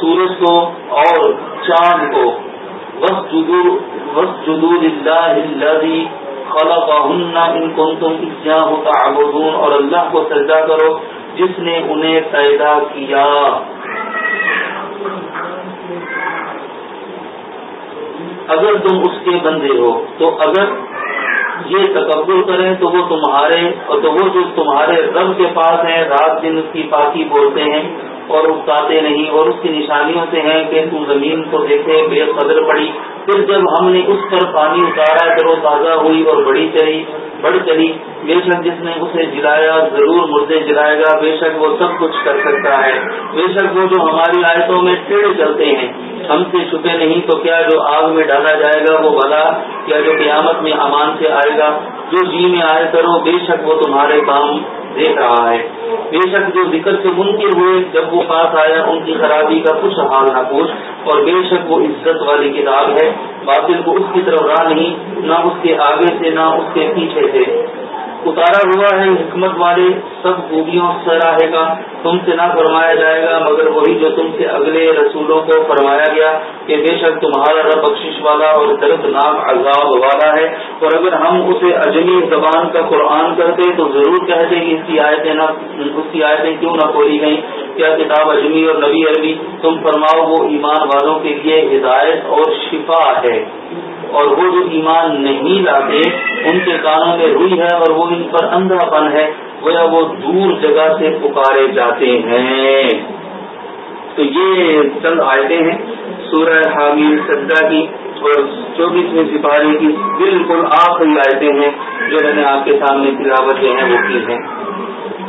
سورج کو اور چاند کو ان کو تم اور اللہ کو سجدہ کرو جس نے انہیں پیدا کیا۔ اگر تم اس کے بندے ہو، تو اگر یہ تکبر کریں تو وہ تمہارے اور تو وہ جو تمہارے رب کے پاس ہیں، رات دن اس کی پاکی بولتے ہیں اور اکتاتے نہیں اور اس کی نشانیوں سے ہیں کہ تم زمین کو دیکھے، بے قدر پڑی۔ پھر جب ہم نے اس پر پانی اتارا کرو تازہ ہوئی اور بڑی چلی، بڑھ چلی۔ بے شک جس نے اسے جلایا، ضرور مردے جلائے گا، بے شک وہ سب کچھ کر سکتا ہے۔ بے شک وہ جو ہماری آیتوں میں ٹیڑھ چلتے ہیں۔ ہم سے چھپے نہیں تو کیا جو آگ میں ڈالا جائے گا وہ بلا؟ کیا جو قیامت میں امان سے آئے گا؟ جو جی میں آئے کرو، بے شک وہ تمہارے کام دیکھ رہا ہے۔ بے شک جو ذکر سے منکر ہوئے، جب وہ پاس آیا، ان کی خرابی کا کچھ حال نہ پوچھ۔ اور بے شک وہ عزت والی کتاب ہے۔ باطل کو اس کی طرف راہ نہیں، نہ اس کے آگے سے، نہ اس کے پیچھے سے۔ اتارا ہوا ہے حکمت والے، سب خوبیوں سے رہے گا، تم سے نہ فرمایا جائے گا، مگر وہی جو تم سے اگلے رسولوں کو فرمایا گیا کہ بے شک تمہارا رب بخش والا اور دردناک عذاب والا ہے۔ اور اگر ہم اسے اجمی زبان کا قرآن کرتے تو ضرور کہتے کہ اس کی آیتیں نہ، اس کی آیتیں کیوں نہ کھولی گئیں؟ کیا کتاب اجمی اور نبی عربی؟ تم فرماؤ وہ ایمان والوں کے لیے ہدایت اور شفا ہے۔ اور وہ جو ایمان نہیں لاتے، ان کے کانوں میں روئی ہے اور وہ ان پر اندھا پن ہے، گویا وہ دور جگہ سے پکارے جاتے ہیں۔ تو یہ چند آیتیں ہیں، سورہ حامل سجا کی اور چوبیسویں سپاہی کی بالکل آخری آیتیں ہیں، جو میں نے آپ کے سامنے تلاوت جو ہیں وہ کی ہیں۔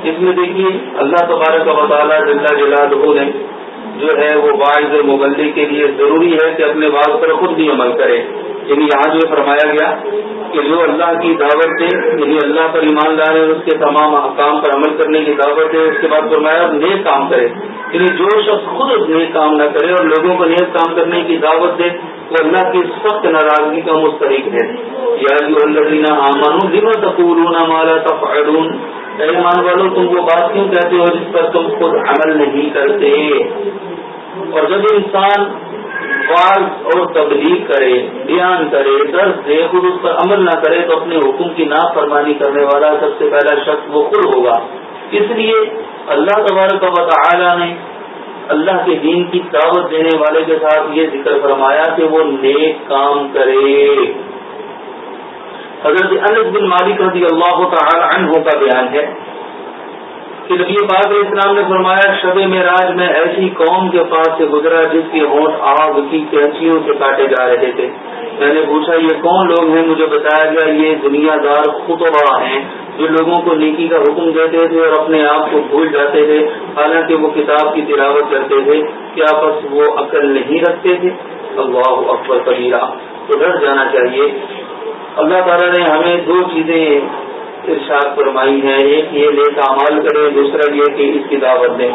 اس میں دیکھیے، اللہ تبارک و تعالیٰ جلد جلاد نے جو ہے وہ باعث مغلی کے لیے ضروری ہے کہ اپنے بات پر خود بھی عمل کرے۔ یعنی یہاں جو فرمایا گیا کہ جو اللہ کی دعوت دے یعنی اللہ پر ایمان لانے اس کے تمام احکام پر عمل کرنے کی دعوت دے، اس کے بعد فرمایا نیک کام کرے۔ یعنی جو شخص خود نیک کام نہ کرے اور لوگوں کو نیک کام کرنے کی دعوت دے، وہ اللہ کی سخت ناراضگی کا مستحق ہے۔ یا جو اللہ آمان مالا تفعلون۔ ایمان والوں تم وہ بات کیوں کہتے ہو جس پر تم خود عمل نہیں کرتے؟ اور جب انسان باز اور تبلیغ کرے، بیان کرے درد دے، خود اس پر عمل نہ کرے تو اپنے حکم کی نافرمانی کرنے والا سب سے پہلا شخص وہ خود ہوگا۔ اس لیے اللہ تبارک و تعالی نے اللہ کے دین کی دعوت دینے والے کے ساتھ یہ ذکر فرمایا کہ وہ نیک کام کرے۔ حضرت انس بن مالک رضی اللہ تعالی عنہ کا بیان ہے۔ کہ نبی پاک اسلام نے فرمایا، شب میں راج میں ایسی قوم کے پاس سے گزرا جس کے ہونٹ آگ کی کینچیوں سے کاٹے جا رہے تھے۔ میں نے پوچھا، یہ کون لوگ ہیں؟ مجھے بتایا گیا، یہ دنیا دار خطبہ ہیں جو لوگوں کو نیکی کا حکم دیتے تھے اور اپنے آپ کو بھول جاتے تھے۔ حالانکہ وہ کتاب کی تلاوت کرتے تھے، کیا بس وہ عقل نہیں رکھتے تھے؟ اللہ اکبر کبیرہ۔ تو ڈر جانا چاہیے۔ اللہ تعالیٰ نے ہمیں دو چیزیں ارشاد فرمائی ہے ایک یہ لے کا عمل کرے دوسرا یہ کہ اس کی دعوت دیں۔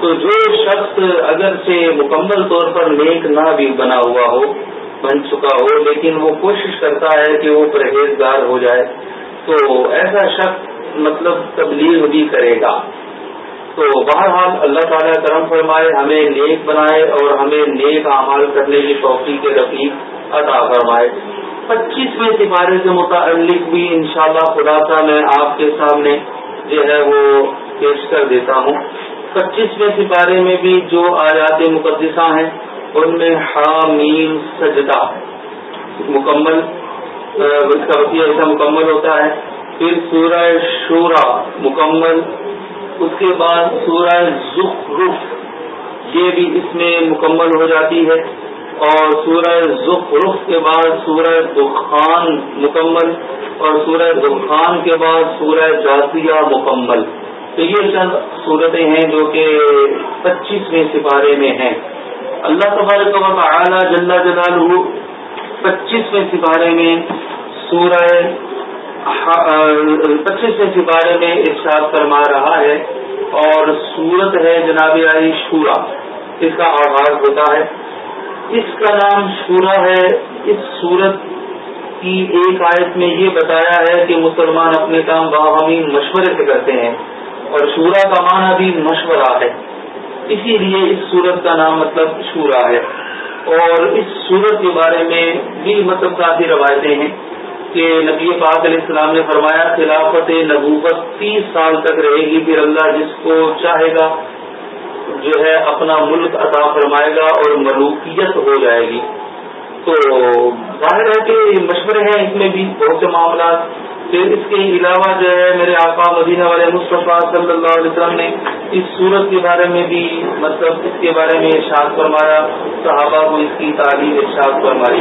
تو جو شخص اگر سے مکمل طور پر نیک نہ بھی بنا ہوا ہو، بن چکا ہو، لیکن وہ کوشش کرتا ہے کہ وہ پرہیزگار ہو جائے، تو ایسا شخص مطلب تبلیغ بھی کرے گا۔ تو بہرحال اللہ تعالیٰ کرم فرمائے، ہمیں نیک بنائے اور ہمیں نیک اعمال کرنے کی توفیق کے رفیق عطا فرمائے۔ پچیسویں سپارے سے متعلق بھی انشاءاللہ خدا کا میں آپ کے سامنے جو ہے وہ پیش کر دیتا ہوں۔ پچیسویں سپارے میں بھی جو آیات مقدسہ ہیں، ان میں حامیم سجدہ مکمل اس کا وسیع ایسا مکمل ہوتا ہے۔ پھر سورہ شورا مکمل اس کے بعد سورہ زخرف، یہ بھی اس میں مکمل ہو جاتی ہے۔ اور سورہ رخ کے بعد سورہ دخان مکمل، اور سورہ دخان کے بعد سورہ جاسیہ مکمل۔ تو یہ چند صورتیں ہیں جو کہ پچیسویں سپارے میں ہیں۔ اللہ تبارک و تعالی جل جلال پچیسویں سپارے میں سورہ ہاں، پچیسویں سپارے میں ارشاد فرما رہا ہے اور سورت ہے جناب علی شورا، اس کا آغاز ہوتا ہے۔ اس کا نام شورا ہے، اس سورت کی ایک آیت میں یہ بتایا ہے کہ مسلمان اپنے کام باہمی مشورے سے کرتے ہیں اور شورا کا معنی بھی مشورہ ہے۔ اسی لیے اس سورت کا نام مطلب شورا ہے۔ اور اس سورت کے بارے میں بھی مطلب کافی روایتیں ہیں۔ کہ نبی پاک علیہ السلام نے فرمایا خلافت نبوت تیس سال تک رہے گی، پھر اللہ جس کو چاہے گا جو ہے اپنا ملک عطا فرمائے گا اور ملوکیت ہو جائے گی۔ تو ظاہر ہے کہ مشورے ہیں اس میں بھی، بہت سے معاملات۔ پھر اس کے علاوہ جو ہے میرے آقا مدینہ والے مصطفیٰ صلی اللہ علیہ وسلم نے اس صورت کے بارے میں بھی مطلب اس کے بارے میں ارشاد فرمایا، صحابہ کو اس کی تعلیم ارشاد فرمائی۔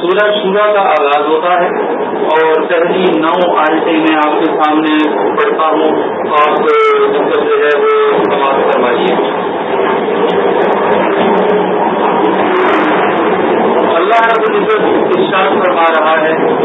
سورج شورا کا آغاز ہوتا ہے اور پہلی نو آئٹیں میں آپ کے سامنے پڑھتا ہوں۔ آپ مطلب جو ہے وہ سماعت فرمائیے۔ اللہ رب العزت ارشاد فرما رہا ہے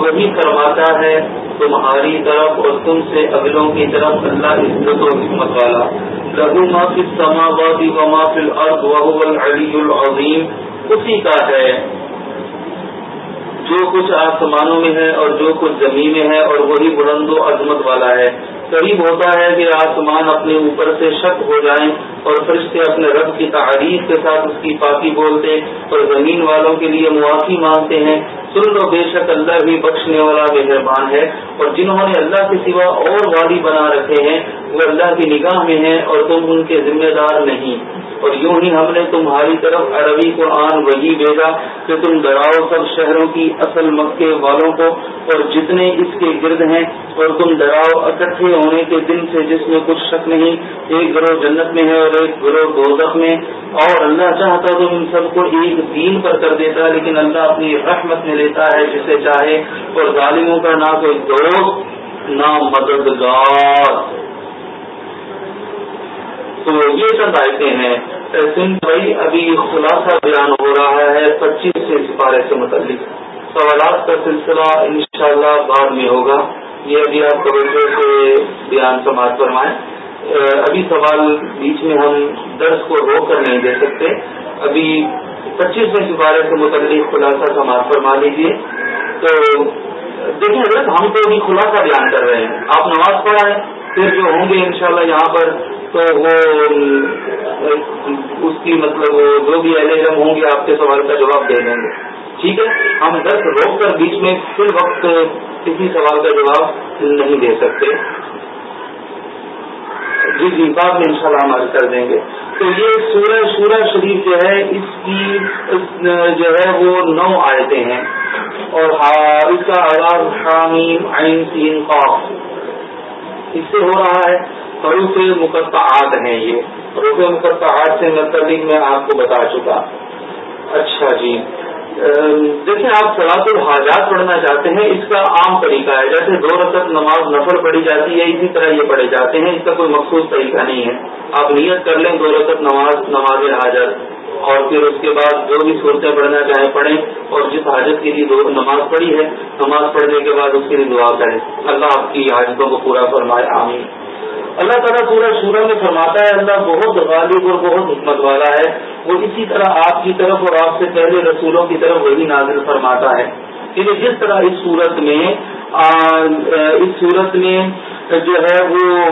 وہی کرواتا ہے تمہاری طرف اور تم سے اگلوں کی طرف اللہ عزت و حکمت والا لہو ما فی السماوات و ما فی الارض وهو العلی العظیم اسی کا ہے جو کچھ آسمانوں میں ہے اور جو کچھ زمین میں ہے اور وہی بلند و عظمت والا ہے۔ قریب ہوتا ہے کہ آسمان اپنے اوپر سے شک ہو جائیں اور فرشتے اپنے رب کی تعریف کے ساتھ اس کی پاکی بولتے اور زمین والوں کے لیے معافی مانگتے ہیں۔ سن لو بے شک اللہ بھی بخشنے والا مہربان ہے اور جنہوں نے اللہ کے سوا اور وادی بنا رکھے ہیں، وہ اللہ کی نگاہ میں ہیں اور تم ان کے ذمہ دار نہیں۔ اور یوں ہی ہم نے تمہاری طرف عربی قرآن وہی بھیجا کہ تم ڈراؤ سب شہروں کی اصل مکے والوں کو اور جتنے اس کے گرد ہیں اور تم ڈراؤ اکٹھے ہونے کے دن سے جس میں کچھ شک نہیں، ایک گروہ جنت میں ہے اور ایک گروہ دوزخ میں۔ اور اللہ چاہتا تو ان سب کو ایک دین پر کر دیتا، لیکن اللہ اپنی رحمت میں لیتا ہے جسے چاہے۔ اور ظالموں کا نہ کوئی دوست، نہ مددگار۔ تو یہ چند آئے ہیں۔ سندھ بھائی، ابھی خلاصہ بیان ہو رہا ہے پچیس سے سپارے سے متعلق۔ سوالات کا سلسلہ انشاءاللہ بعد میں ہوگا۔ یہ ابھی آپ توجہ سے بیان سماج فرمائیں۔ ابھی سوال بیچ میں ہم درس کو روک کر نہیں دے سکتے۔ ابھی پچیسویں سپارے سے متعلق خلاصہ سماج فرما لیجیے تو دیکھیں، حضرت، ہم تو ابھی خلاصہ بیان کر رہے ہیں۔ آپ نماز پڑھائیں پھر جو ہوں گے انشاءاللہ یہاں پر تو وہ، اس کی مطلب جو بھی اہل علم ہوں گے آپ کے سوال کا جواب دے دیں گے۔ ٹھیک ہے؟ ہم درد روک کر بیچ میں پھر وقت کسی سوال کا جواب نہیں دے سکتے۔ جی جی بعد میں انشاءاللہ ہم عرض کر دیں گے۔ تو یہ سورہ سورہ شریف جو ہے، اس کی جو ہے، وہ نو آیتیں ہیں۔ اور اس کا آغاز حامیم، عین، سین خوف اس سے ہو رہا ہے۔ حروف مقطعات ہیں یہ۔ حروف مقطعات سے متعلق میں آپ کو بتا چکا۔ اچھا جی۔ دیکھیں، آپ سلاط الحاجات پڑھنا چاہتے ہیں، اس کا عام طریقہ ہے۔ جیسے دو رقط نماز نفر پڑھی جاتی ہے، اسی طرح یہ پڑھے جاتے ہیں۔ اس کا کوئی مخصوص طریقہ نہیں ہے۔ آپ نیت کر لیں، دو رقط نماز نماز حاجت اور پھر اس کے بعد جو بھی صورتیں پڑھنا چاہیں، پڑھیں۔ اور جس حاجت کے لیے نماز پڑھی ہے، نماز پڑھنے کے بعد اس کے لیے دعا کریں۔ اللہ آپ کی حاجتوں کو پورا فرمائے، آمین۔ اللہ تعالیٰ پورا سورہ میں فرماتا ہے، اللہ بہت غالب اور بہت حکمت والا ہے۔ وہ اسی طرح آپ کی طرف اور آپ سے پہلے رسولوں کی طرف وہی نازل فرماتا ہے۔ کیونکہ جس طرح اس صورت میں اس صورت میں جو ہے وہ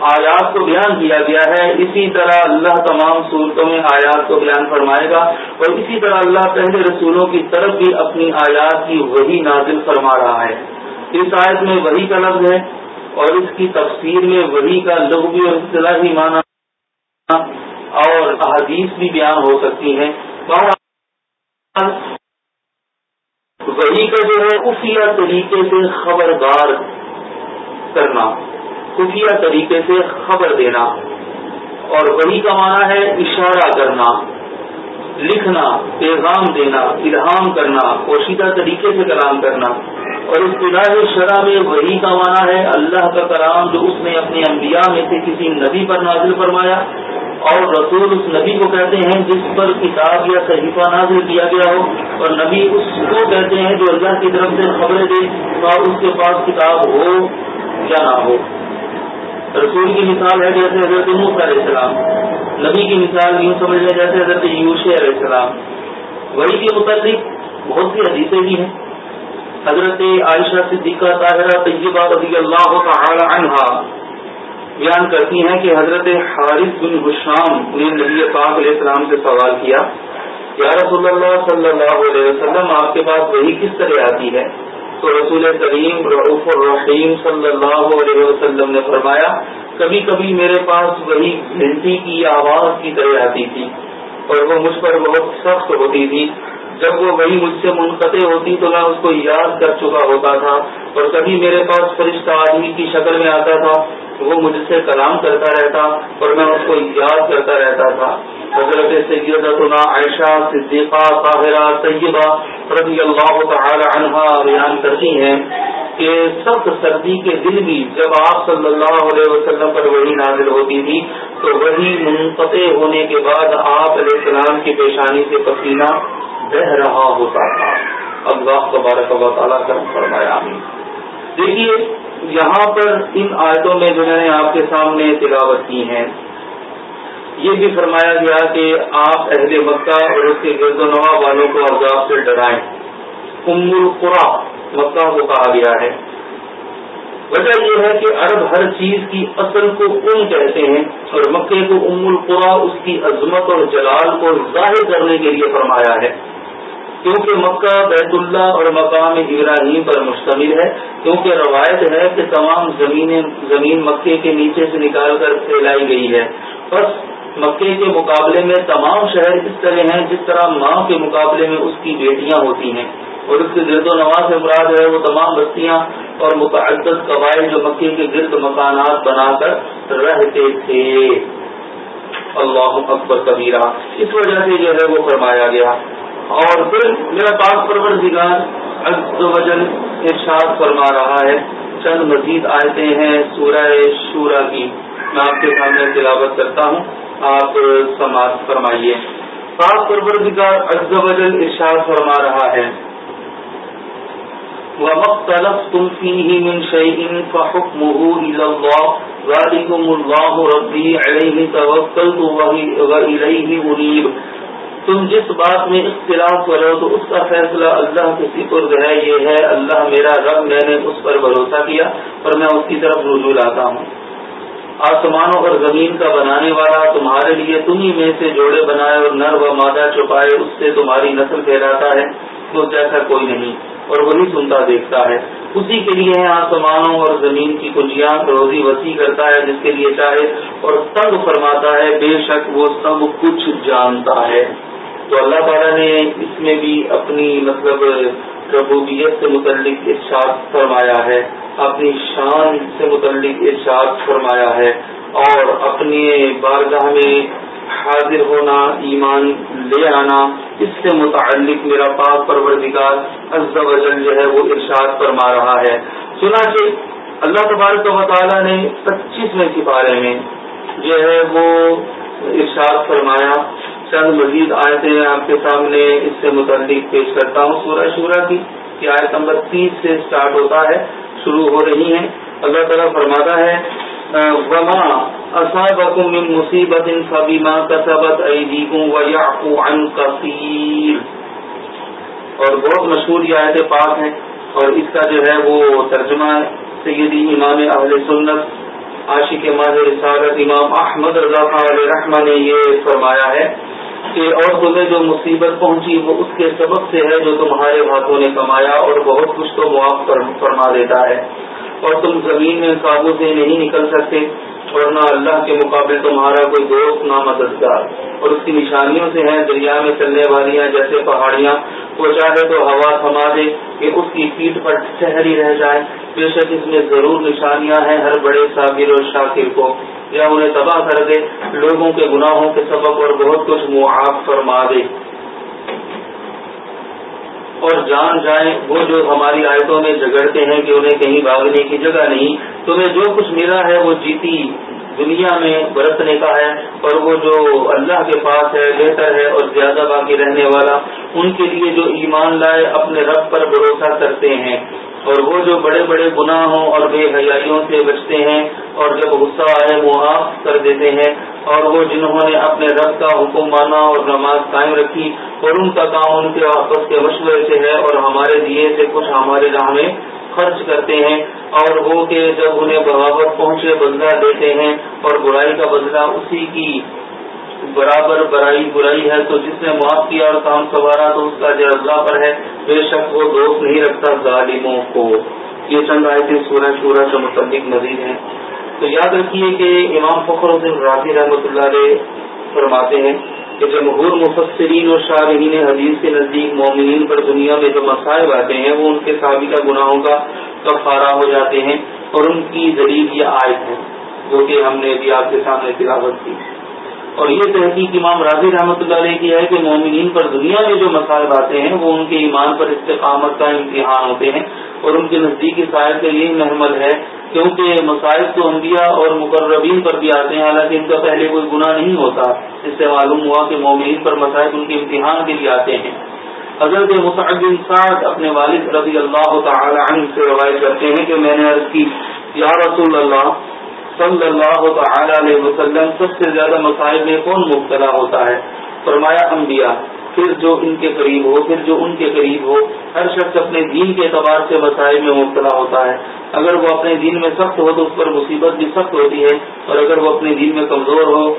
آیات کو بیان کیا گیا ہے، اسی طرح اللہ تمام صورتوں میں آیات کو بیان فرمائے گا اور اسی طرح اللہ پہلے رسولوں کی طرف بھی اپنی آیات کی وہی نازل فرما رہا ہے۔ اس آیت میں وہی کا لفظ ہے۔ اور اس کی تفسیر میں وہی کا لغوی اور اصطلاحی معنی اور احادیث بھی بیان ہو سکتی ہیں۔ وہی کا جو ہے خفیہ طریقے سے خبردار کرنا خفیہ طریقے سے خبر دینا۔ اور وہی کا معنی ہے، اشارہ کرنا، لکھنا، پیغام دینا، الہام کرنا، پوشیدہ طریقے سے کلام کرنا۔ اور اس شرح میں وہی کا معنی ہے، اللہ کا کلام جو اس نے اپنے انبیاء میں سے کسی نبی پر نازل فرمایا، اور رسول اس نبی کو کہتے ہیں جس پر کتاب یا صحیفہ نازل کیا گیا ہو، اور نبی اس کو کہتے ہیں جو اللہ کی طرف سے خبریں دے اور اس کے پاس کتاب ہو یا نہ ہو۔ رسول کی مثال ہے جیسے حضرت موس علیہ السلام، نبی کی مثال یوں سمجھ لیں جیسے حضرت یوش علیہ السلام۔ وہی کے متعلق بہت سی حدیثیں بھی ہیں۔ حضرت عائشہ صدیقہ طاہرہ طیبہ رضی اللہ تعالی عنہ بیان کرتی ہیں کہ حضرت حارث بن حشام نے نبی پاک علیہ السلام سے سوال کیا، یا رسول اللہ صلی اللہ علیہ وسلم، آپ کے پاس وہی کس طرح آتی ہے؟ تو رسول کریم رعف الرحیم صلی اللہ علیہ وسلم نے فرمایا، کبھی کبھی میرے پاس وہی گھنٹی کی آواز کی طرح آتی تھی اور وہ مجھ پر بہت سخت ہوتی تھی۔ جب وہ وہی مجھ سے منقطع ہوتی تو میں اس کو یاد کر چکا ہوتا تھا اور کبھی میرے پاس فرشتہ آدمی کی شکل میں آتا تھا وہ مجھ سے کلام کرتا رہتا اور میں اس کو یاد کرتا رہتا تھا۔ حضرت سیدتنا عائشہ صدیقہ طاہرہ طیبہ رضی اللہ تعالی عنہ بیان کرتی ہیں کہ سخت سردی کے دن بھی جب آپ صلی اللہ علیہ وسلم پر وہی نازل ہوتی تھی، تو وہی منقطع ہونے کے بعد آپ علیہ السلام کی پیشانی سے پسینہ بہ رہا ہوتا تھا۔ اللہ تبارک و تعالیٰ کرم فرمایا دیکھیے، یہاں پر ان آیتوں میں جو میں نے آپ کے سامنے تلاوت کی ہیں یہ بھی فرمایا گیا کہ آپ اہل مکہ اور اس کے گرد و نواح والوں کو عذاب سے ڈرائیں۔ ام القرا مکہ کو کہا گیا ہے۔ وجہ یہ ہے کہ عرب ہر چیز کی اصل کو ام کہتے ہیں اور مکے کو ام القرا اس کی عظمت اور جلال کو ظاہر کرنے کے لیے فرمایا ہے۔ کیونکہ مکہ، بیت اللہ اور مقام ابراہیم پر مشتمل ہے، کیونکہ روایت ہے کہ تمام زمینیں، زمین مکے کے نیچے سے نکال کر پھیلائی گئی ہے۔ بس مکے کے مقابلے میں تمام شہر اس طرح ہیں جس طرح ماں کے مقابلے میں اس کی بیٹیاں ہوتی ہیں۔ اور اس کے گرد و نواز سے مراد ہے وہ تمام بستیاں اور متعدد قبائل جو مکے کے گرد مکانات بنا کر رہتے تھے۔ اللہ اکبر کبیرہ۔ اس وجہ سے جو ہے وہ فرمایا گیا۔ اور پھر میرا پاک پرور وجل ارشاد فرما رہا ہے۔ چند مزید آیتیں ہیں سورہ شورا کی۔ میں آپ کے سامنے تلاوت کرتا ہوں۔ آپ سماعت فرمائیے۔ پاک پروردگار عز و جل ارشاد فرما رہا ہے۔ وَمَقْتَلَفْتُمْ فِيهِ مِنْ شَيْءٍ فَحُكْمُهُ إِلَى اللَّهِ ذَلِكُمُ اللَّهُ رَبِّي عَلَيْهِ تَوَكَّلْتُ وَإِلَيْهِ أُنِيبُ۔ تم جس بات میں اختلاف کرو تو اس کا فیصلہ اللہ کے سپرد ہے، یہ ہے، اللہ میرا رب، میں نے اس پر بھروسہ کیا اور میں اس کی طرف رجوع لاتا ہوں۔ آسمانوں اور زمین کا بنانے والا تمہارے لیے تمہیں میں سے جوڑے بنائے اور نر و مادہ چھپائے اس سے تمہاری نسل پھیلاتا ہے تو جیسا کوئی نہیں اور وہی سنتا دیکھتا ہے۔ اسی کے لیے آسمانوں اور زمین کی کنجیاں روزی وسیع کرتا ہے، جس کے لیے چاہے اور تنگ فرماتا ہے، بے شک وہ سب کچھ جانتا ہے۔ تو اللہ تعالیٰ نے اس میں بھی اپنی مطلب ربوبیت سے متعلق ارشاد فرمایا ہے، اپنی شان سے متعلق ارشاد فرمایا ہے اور اپنی بارگاہ میں حاضر ہونا، ایمان لے آنا، اس سے متعلق میرا پاک پروردگار عز و جل جو ہے وہ ارشاد فرما رہا ہے۔ سنا کہ اللہ تبارک و تعالیٰ نے پچیسویں سپارے میں جو ہے وہ ارشاد فرمایا چند مزید آیتیں آپ کے سامنے اس سے متعلق پیش کرتا ہوں۔ سورہ شورہ کی کہ آیت نمبر تیس سے سٹارٹ ہوتا ہے، شروع ہو رہی ہیں۔ اللہ تعالیٰ فرماتا ہے، وما اصابكم من مصیبت فبما كسبت ايديكم ويعفو عن كثير۔ اور بہت مشہور یہ آیت پاک ہے۔ اور اس کا جو ہے وہ ترجمہ سیدی امام اہل سنت، عاشق ماہ رسالت امام احمد رضا علیہ رحمہ نے یہ فرمایا ہے۔ کہ اور تمہیں جو مصیبت پہنچی وہ اس کے سبب سے ہے جو تمہارے ہاتھوں نے کمایا اور بہت کچھ تو معاف فرما دیتا ہے اور تم زمین میں قابو سے نہیں نکل سکتے۔ اور نہ اللہ کے مقابل تمہارا کوئی دوست نہ مددگار۔ اور اس کی نشانیوں سے ہیں دریا میں چلنے والیاں، جیسے پہاڑیاں۔ وہ چاہے تو ہوا تھما دے کہ اس کی پیٹ پر ٹھہری رہ جائے۔ بے شک اس میں ضرور نشانیاں ہیں ہر بڑے صابر اور شاکر کو۔ یا انہیں تباہ کر دے، لوگوں کے گناہوں کے سبب اور بہت کچھ معاف فرما دے۔ اور جان جائیں، وہ جو ہماری آیتوں میں جگڑتے ہیں کہ انہیں کہیں بھاگنے کی جگہ نہیں، تمہیں جو کچھ ملا ہے وہ جیتی دنیا میں برتنے کا ہے اور وہ جو اللہ کے پاس ہے، بہتر ہے اور زیادہ باقی رہنے والا، ان کے لیے جو ایمان لائے، اپنے رب پر بھروسہ کرتے ہیں۔ اور وہ جو بڑے بڑے گناہوں اور بے حیائیوں سے بچتے ہیں، اور جب غصہ آئے معاف کر دیتے ہیں۔ اور وہ جنہوں نے اپنے رب کا حکم مانا اور نماز قائم رکھی اور ان کا کام ان کے آپس کے مشورے سے ہے اور ہمارے دیے سے کچھ ہمارے راہ میں خرچ کرتے ہیں اور وہ کہ جب انہیں بغاوت پہنچے بدلہ دیتے ہیں اور برائی کا بدلہ اسی کی برابر برائی برائی ہے تو جس نے معاف کیا اور کام سنوارا تو اس کا اللہ پر ہے، بے شک وہ دوست نہیں رکھتا ظالموں کو۔ یہ چند آئے تھے سورہ شورہ سے متعلق مزید ہیں۔ تو یاد رکھیے کہ امام فخر الدین راضی رحمۃ اللہ علیہ فرماتے ہیں کہ جمہور مفسرین اور شارحین حدیث کے نزدیک مومنین پر دنیا میں جو مسائل آتے ہیں، وہ ان کے سابقہ گناہوں کا کفارہ ہو جاتے ہیں اور ان کی ذریعہ یہ آئے ہیں جو کہ ہم نے بھی آپ کے سامنے تلاوت کی۔ اور یہ تحقیق امام راضی رحمۃ اللہ علیہ کی ہے کہ مومنین پر دنیا میں جو مسائل آتے ہیں، وہ ان کے ایمان پر استقامت کا امتحان ہوتے ہیں اور ان کے نزدیکی صاحب کے یہی محمل ہے، کیونکہ مسائل تو انبیاء اور مقربین پر بھی آتے ہیں، حالانکہ ان کا پہلے کوئی گناہ نہیں ہوتا، اس سے معلوم ہوا کہ مومنین پر مسائل ان کے امتحان کے لیے آتے ہیں۔ حضرت متعدد سعد اپنے والد رضی اللہ تعالی عنہ سے روایت کرتے ہیں کہ میں نے عرض کی، یا رسول اللہ صلی اللہ تعالی علیہ وسلم، سب سے زیادہ مسائل میں کون مبتلا ہوتا ہے؟ فرمایا، انبیاء۔ پھر جو ان کے قریب ہو، پھر جو ان کے قریب ہو، ہر شخص اپنے دین کے اعتبار سے مسائل میں مبتلا ہوتا ہے۔ اگر وہ اپنے دین میں سخت ہو، تو اس پر مصیبت بھی سخت ہوتی ہے۔ اور اگر وہ اپنے دین میں کمزور ہو،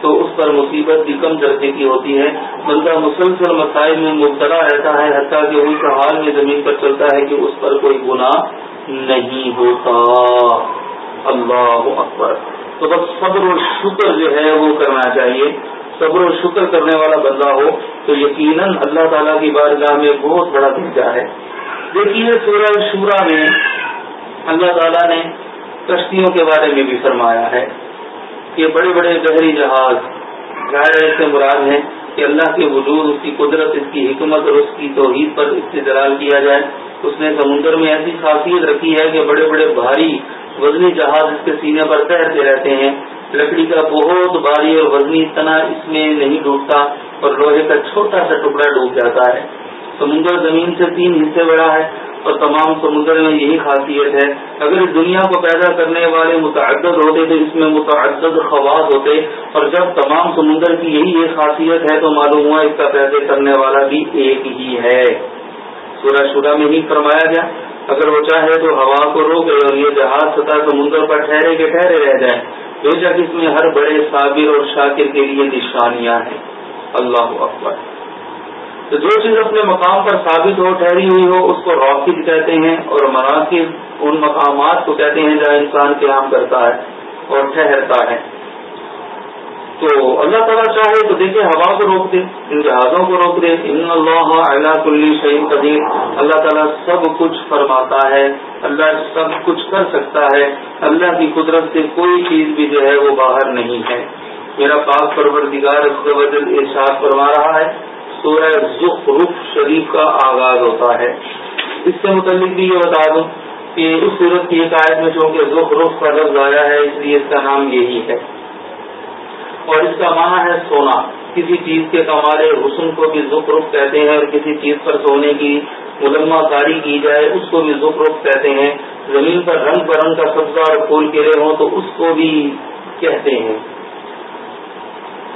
تو اس پر مصیبت بھی کم درجے کی ہوتی ہے۔ بندہ مسلسل مسائل میں مبتلا رہتا ہے، حتیٰ کہ اس حال میں زمین پر چلتا ہے کہ اس پر کوئی گناہ نہیں ہوتا۔ اللہ اکبر تو بس صبر و شکر جو ہے وہ کرنا چاہیے۔ صبر و شکر کرنے والا بندہ ہو تو یقیناً اللہ تعالیٰ کی بارگاہ میں بہت بڑا درجہ ہے۔ دیکھیے سورہ شورا میں اللہ تعالیٰ نے کشتیوں کے بارے میں بھی فرمایا ہے یہ بڑے بڑے گہری جہاز ظاہر سے مراد ہیں کہ اللہ کے وجود، اس کی قدرت، اس کی حکمت اور اس کی توحید پر استدلال کیا جائے۔ اس نے سمندر میں ایسی خاصیت رکھی ہے کہ بڑے بڑے بھاری وزنی جہاز اس کے سینے پر تیرتے رہتے ہیں۔ لکڑی کا بہت بھاری اور وزنی تنا اس میں نہیں ڈوبتا اور لوہے کا چھوٹا سا ٹکڑا ڈوب جاتا ہے۔ سمندر زمین سے تین حصے بڑا ہے اور تمام سمندر میں یہی خاصیت ہے۔ اگر اس دنیا کو پیدا کرنے والے متعدد ہوتے تو اس میں متعدد خواص ہوتے اور جب تمام سمندر کی یہی ایک خاصیت ہے تو معلوم ہوا اس کا پیدا کرنے والا بھی ایک ہی ہے۔ سورہ شورہ میں ہی فرمایا گیا۔ اگر وہ چاہے تو ہوا کو روکے اور یہ جہاز سطح سمندر پر ٹھہرے کے ٹھہرے رہ جائے۔ بے شک اس میں ہر بڑے صابر اور شاکر کے لیے نشانیاں ہیں۔ اللہ اکبر۔ تو جو چیز اپنے مقام پر ثابت ہو، ٹھہری ہوئی ہو، اس کو راکد کہتے ہیں اور مراکز ان مقامات کو کہتے ہیں جہاں انسان قیام کرتا ہے اور ٹھہرتا ہے۔ تو اللہ تعالیٰ چاہے تو دیکھیں ہوا کو روک دے، ان جہازوں کو روک دے۔ ان اللہ اللہ کلی شہید قدیر۔ اللہ تعالیٰ سب کچھ فرماتا ہے، اللہ سب کچھ کر سکتا ہے۔ اللہ کی قدرت سے کوئی چیز بھی جو ہے وہ باہر نہیں ہے۔ میرا پاک پروردگار اس کا وجہ ارشاد فرما رہا ہے، سورہ زخرف شریف کا آغاز ہوتا ہے۔ اس سے متعلق بھی یہ بتا دوں کہ اس صورت کی ایک آیت میں چونکہ زخرف کا لفظ آیا ہے، اس لیے اس کا نام یہی ہے۔ اور اس کا معنی ہے سونا۔ کسی چیز کے کمالے حسن کو بھی زخرف کہتے ہیں اور کسی چیز پر سونے کی ملما کاری کی جائے، اس کو بھی زخرف کہتے ہیں۔ زمین پر رنگ برنگ کا سبزہ اور پھول گرے ہوں تو اس کو بھی کہتے ہیں۔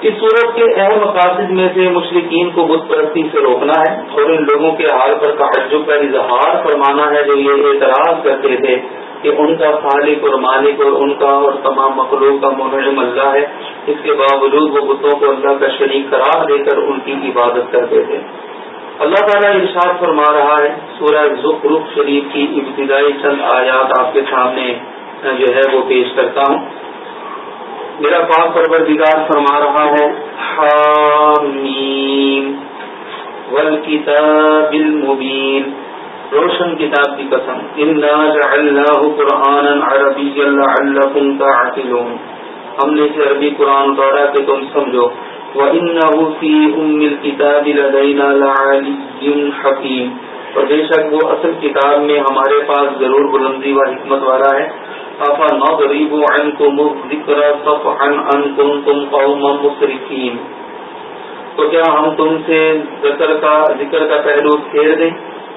اس صورت کے اہم مقاصد میں سے مشرقین کو بت پرستی سے روکنا ہے اور ان لوگوں کے حال پر تعجب کا اظہار فرمانا ہے جو یہ اعتراض کرتے تھے۔ کہ ان کا خالق اور مالک اور ان کا اور تمام مخلوق کا منعم اللہ ہے۔ اس کے باوجود وہ بتوں کو اللہ کا شریک قرار دے کر ان کی عبادت کرتے تھے۔ اللہ تعالیٰ ارشاد فرما رہا ہے، سورہ زخرف شریف کی ابتدائی چند آیات آپ کے سامنے جو ہے وہ پیش کرتا ہوں۔ میرا پاک پروردگار فرما رہا ہے، حامیم، والکتاب المبین۔ روشن کتاب کی قسم، انا جعلناه قرآنا عربيا لعلكم تعقلون ہم نے اسے عربی قرآن اتارا کہ تم سمجھو، وَإِنَّهُ فِي أُمِّ الْكِتَابِ لَدَيْنَا لَعَلِيٌّ حَكِيمٌ اور بے شک وہ اصل کتاب میں ہمارے پاس ضرور بلندی و حکمت والا ہے۔ افا نضرب عنكم الذكر صفحا ان كنتم قوما مسرفين تو کیا ہم تم سے ذکر کا ذکر کا پہلو پھیر دیں؟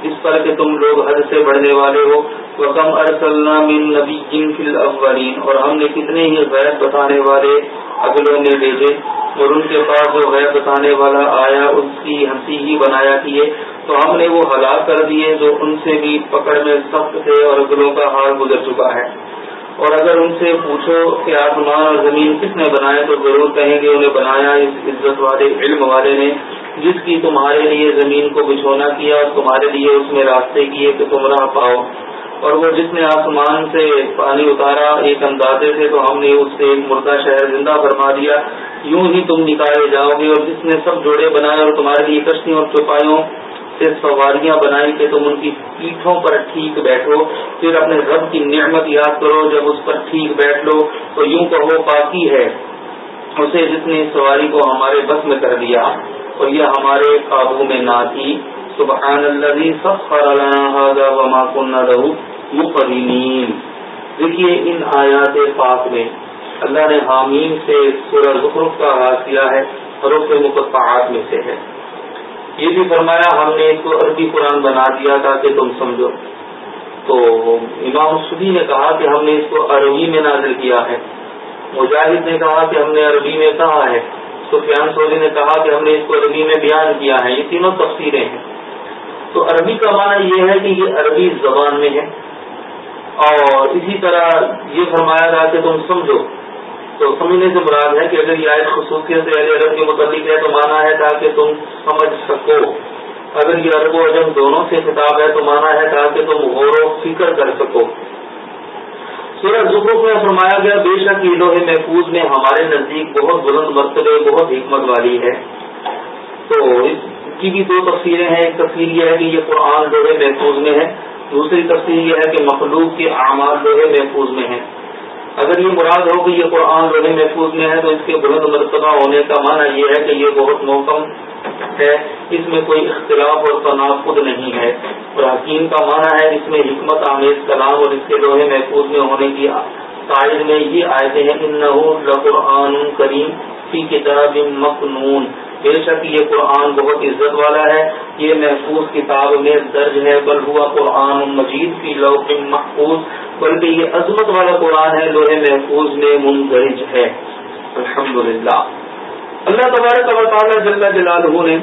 اس پر کہ تم لوگ حد سے بڑھنے والے ہو۔ وکم ارسلنا من نبی فی الاولین اور ہم نے کتنے ہی غیب بتانے والے اگلوں میں بھیجے اور ان کے پاس جو غیب بتانے والا آیا، اس کی ہنسی ہی بنایا کیے تو ہم نے وہ ہلاک کر دیے جو ان سے بھی پکڑ میں سخت تھے اور اگلوں کا حال گزر چکا ہے۔ اور اگر ان سے پوچھو کہ آسمان اور زمین کس نے بنائے تو ضرور کہیں گے انہیں بنایا، اس عزت والے، علم والے نے۔ جس کی تمہارے لیے زمین کو بچھونا کیا اور تمہارے لیے اس میں راستے کیے کہ تم راہ پاؤ۔ اور وہ جس نے آسمان سے پانی اتارا، ایک اندازے سے تو ہم نے اس سے ایک مردہ شہر زندہ فرما دیا۔ یوں ہی تم نکالے جاؤ گے اور جس نے سب جوڑے بنائے اور تمہارے لیے کشتیوں اور چوپایوں سے سواریاں بنائی کہ تم ان کی پیٹھوں پر ٹھیک بیٹھو۔ پھر اپنے رب کی نعمت یاد کرو، جب اس پر ٹھیک بیٹھ لو تو یوں کہو، پاکی ہے۔ اسے جس نے سواری کو ہمارے بس میں کر دیا۔ اور یہ ہمارے قابو میں نہ تھی۔ سبحان الذي سخر لنا هذا وما كنا له مقرنين دیکھیے ان آیات پاک میں اللہ نے حامیم سے سورہ زخرف کا آغاز کیا ہے اور اس مقطعات میں سے ہے۔ یہ بھی فرمایا، ہم نے اس کو عربی قرآن بنا دیا تاکہ تم سمجھو۔ تو امام سدی نے کہا کہ ہم نے اس کو عربی میں نازل کیا ہے۔ مجاہد نے کہا کہ ہم نے عربی میں کہا ہے۔ سفیان سوری نے کہا کہ ہم نے اس کو عربی میں بیان کیا ہے، یہ تینوں تفسیریں ہیں۔ تو عربی کا معنی یہ ہے کہ یہ عربی زبان میں ہے۔ اور اسی طرح یہ فرمایا تھا کہ تم سمجھو۔ تو سمجھنے سے مراد ہے کہ اگر یہ آئے خصوصیت سے عرب کے متعلق ہے تو مانا ہے تاکہ تم سمجھ سکو۔ اگر یہ عرب و عجم دونوں سے خطاب ہے تو مانا ہے تاکہ تم غور و فکر کر سکو۔ سورج زخرف میں فرمایا گیا، بے شک یہ لوہے محفوظ میں ہمارے نزدیک بہت بلند مرتبے بہت حکمت والی ہے۔ تو اس کی بھی دو تفصیلیں ہیں، ایک تفصیل یہ ہے کہ یہ قرآن لوہے محفوظ میں ہے، دوسری تفصیل یہ ہے کہ مخلوق کے اعمال لوہے محفوظ میں ہیں۔ اگر یہ مراد ہو کہ یہ قرآن لوہے محفوظ میں ہے، تو اس کے بلند مرتبہ ہونے کا معنی یہ ہے کہ یہ بہت محکم ہے۔ اس میں کوئی اختلاف اور تناقض نہیں ہے۔ اور حکیم کا معنی ہے اس میں حکمت، آمیز کلام اور اس کے لوہے محفوظ میں ہونے کی تائید میں یہ آئے ہیں ان قرآن کریم فی کتاب مخنون بے شک یہ قرآن بہت عزت والا ہے۔ یہ محفوظ کتاب میں درج ہے، بل ہوا قرآن مجید کی لوح محفوظ۔ بلکہ یہ عظمت والا قرآن ہے، لوہے محفوظ میں مندرج ہے۔ الحمدللہ۔ اللہ تبارک و تعالیٰ جل جلالہ نے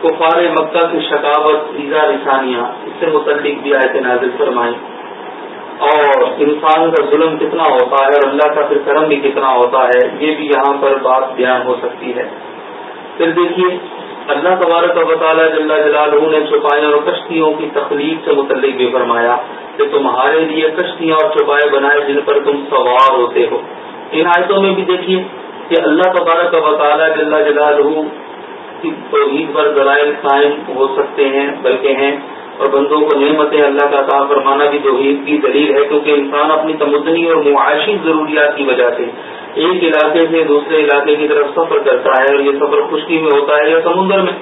کفار مکہ کی شکاوت ایزا رسانیہ اس سے متعلق بھی آئے نازل فرمائی اور انسان کا ظلم کتنا ہوتا ہے اور اللہ کا پھر کرم بھی کتنا ہوتا ہے، یہ بھی یہاں پر بات بیان ہو سکتی ہے۔ پھر دیکھیے، اللہ تبارک و تعالیٰ جل جلالہ نے چھپائے اور کشتیوں کی تخلیق سے متعلق بھی فرمایا کہ تمہارے لیے کشتیاں اور چھپائے بنائے جن پر تم سوار ہوتے ہو۔ ان آیتوں میں بھی دیکھیے کہ اللہ تبارک و تعالیٰ جل جلالہ کی توحید پر ذرائع قائم ہو سکتے ہیں، بلکہ ہیں۔ اور بندوں کو نعمت اللہ کا عطا فرمانا بھی توحید کی دلیل ہے، کیونکہ انسان اپنی تمدنی اور معاشی ضروریات کی وجہ سے ایک علاقے سے دوسرے علاقے کی طرف سفر کرتا ہے اور یہ سفر خشکی میں ہوتا ہے یا سمندر میں۔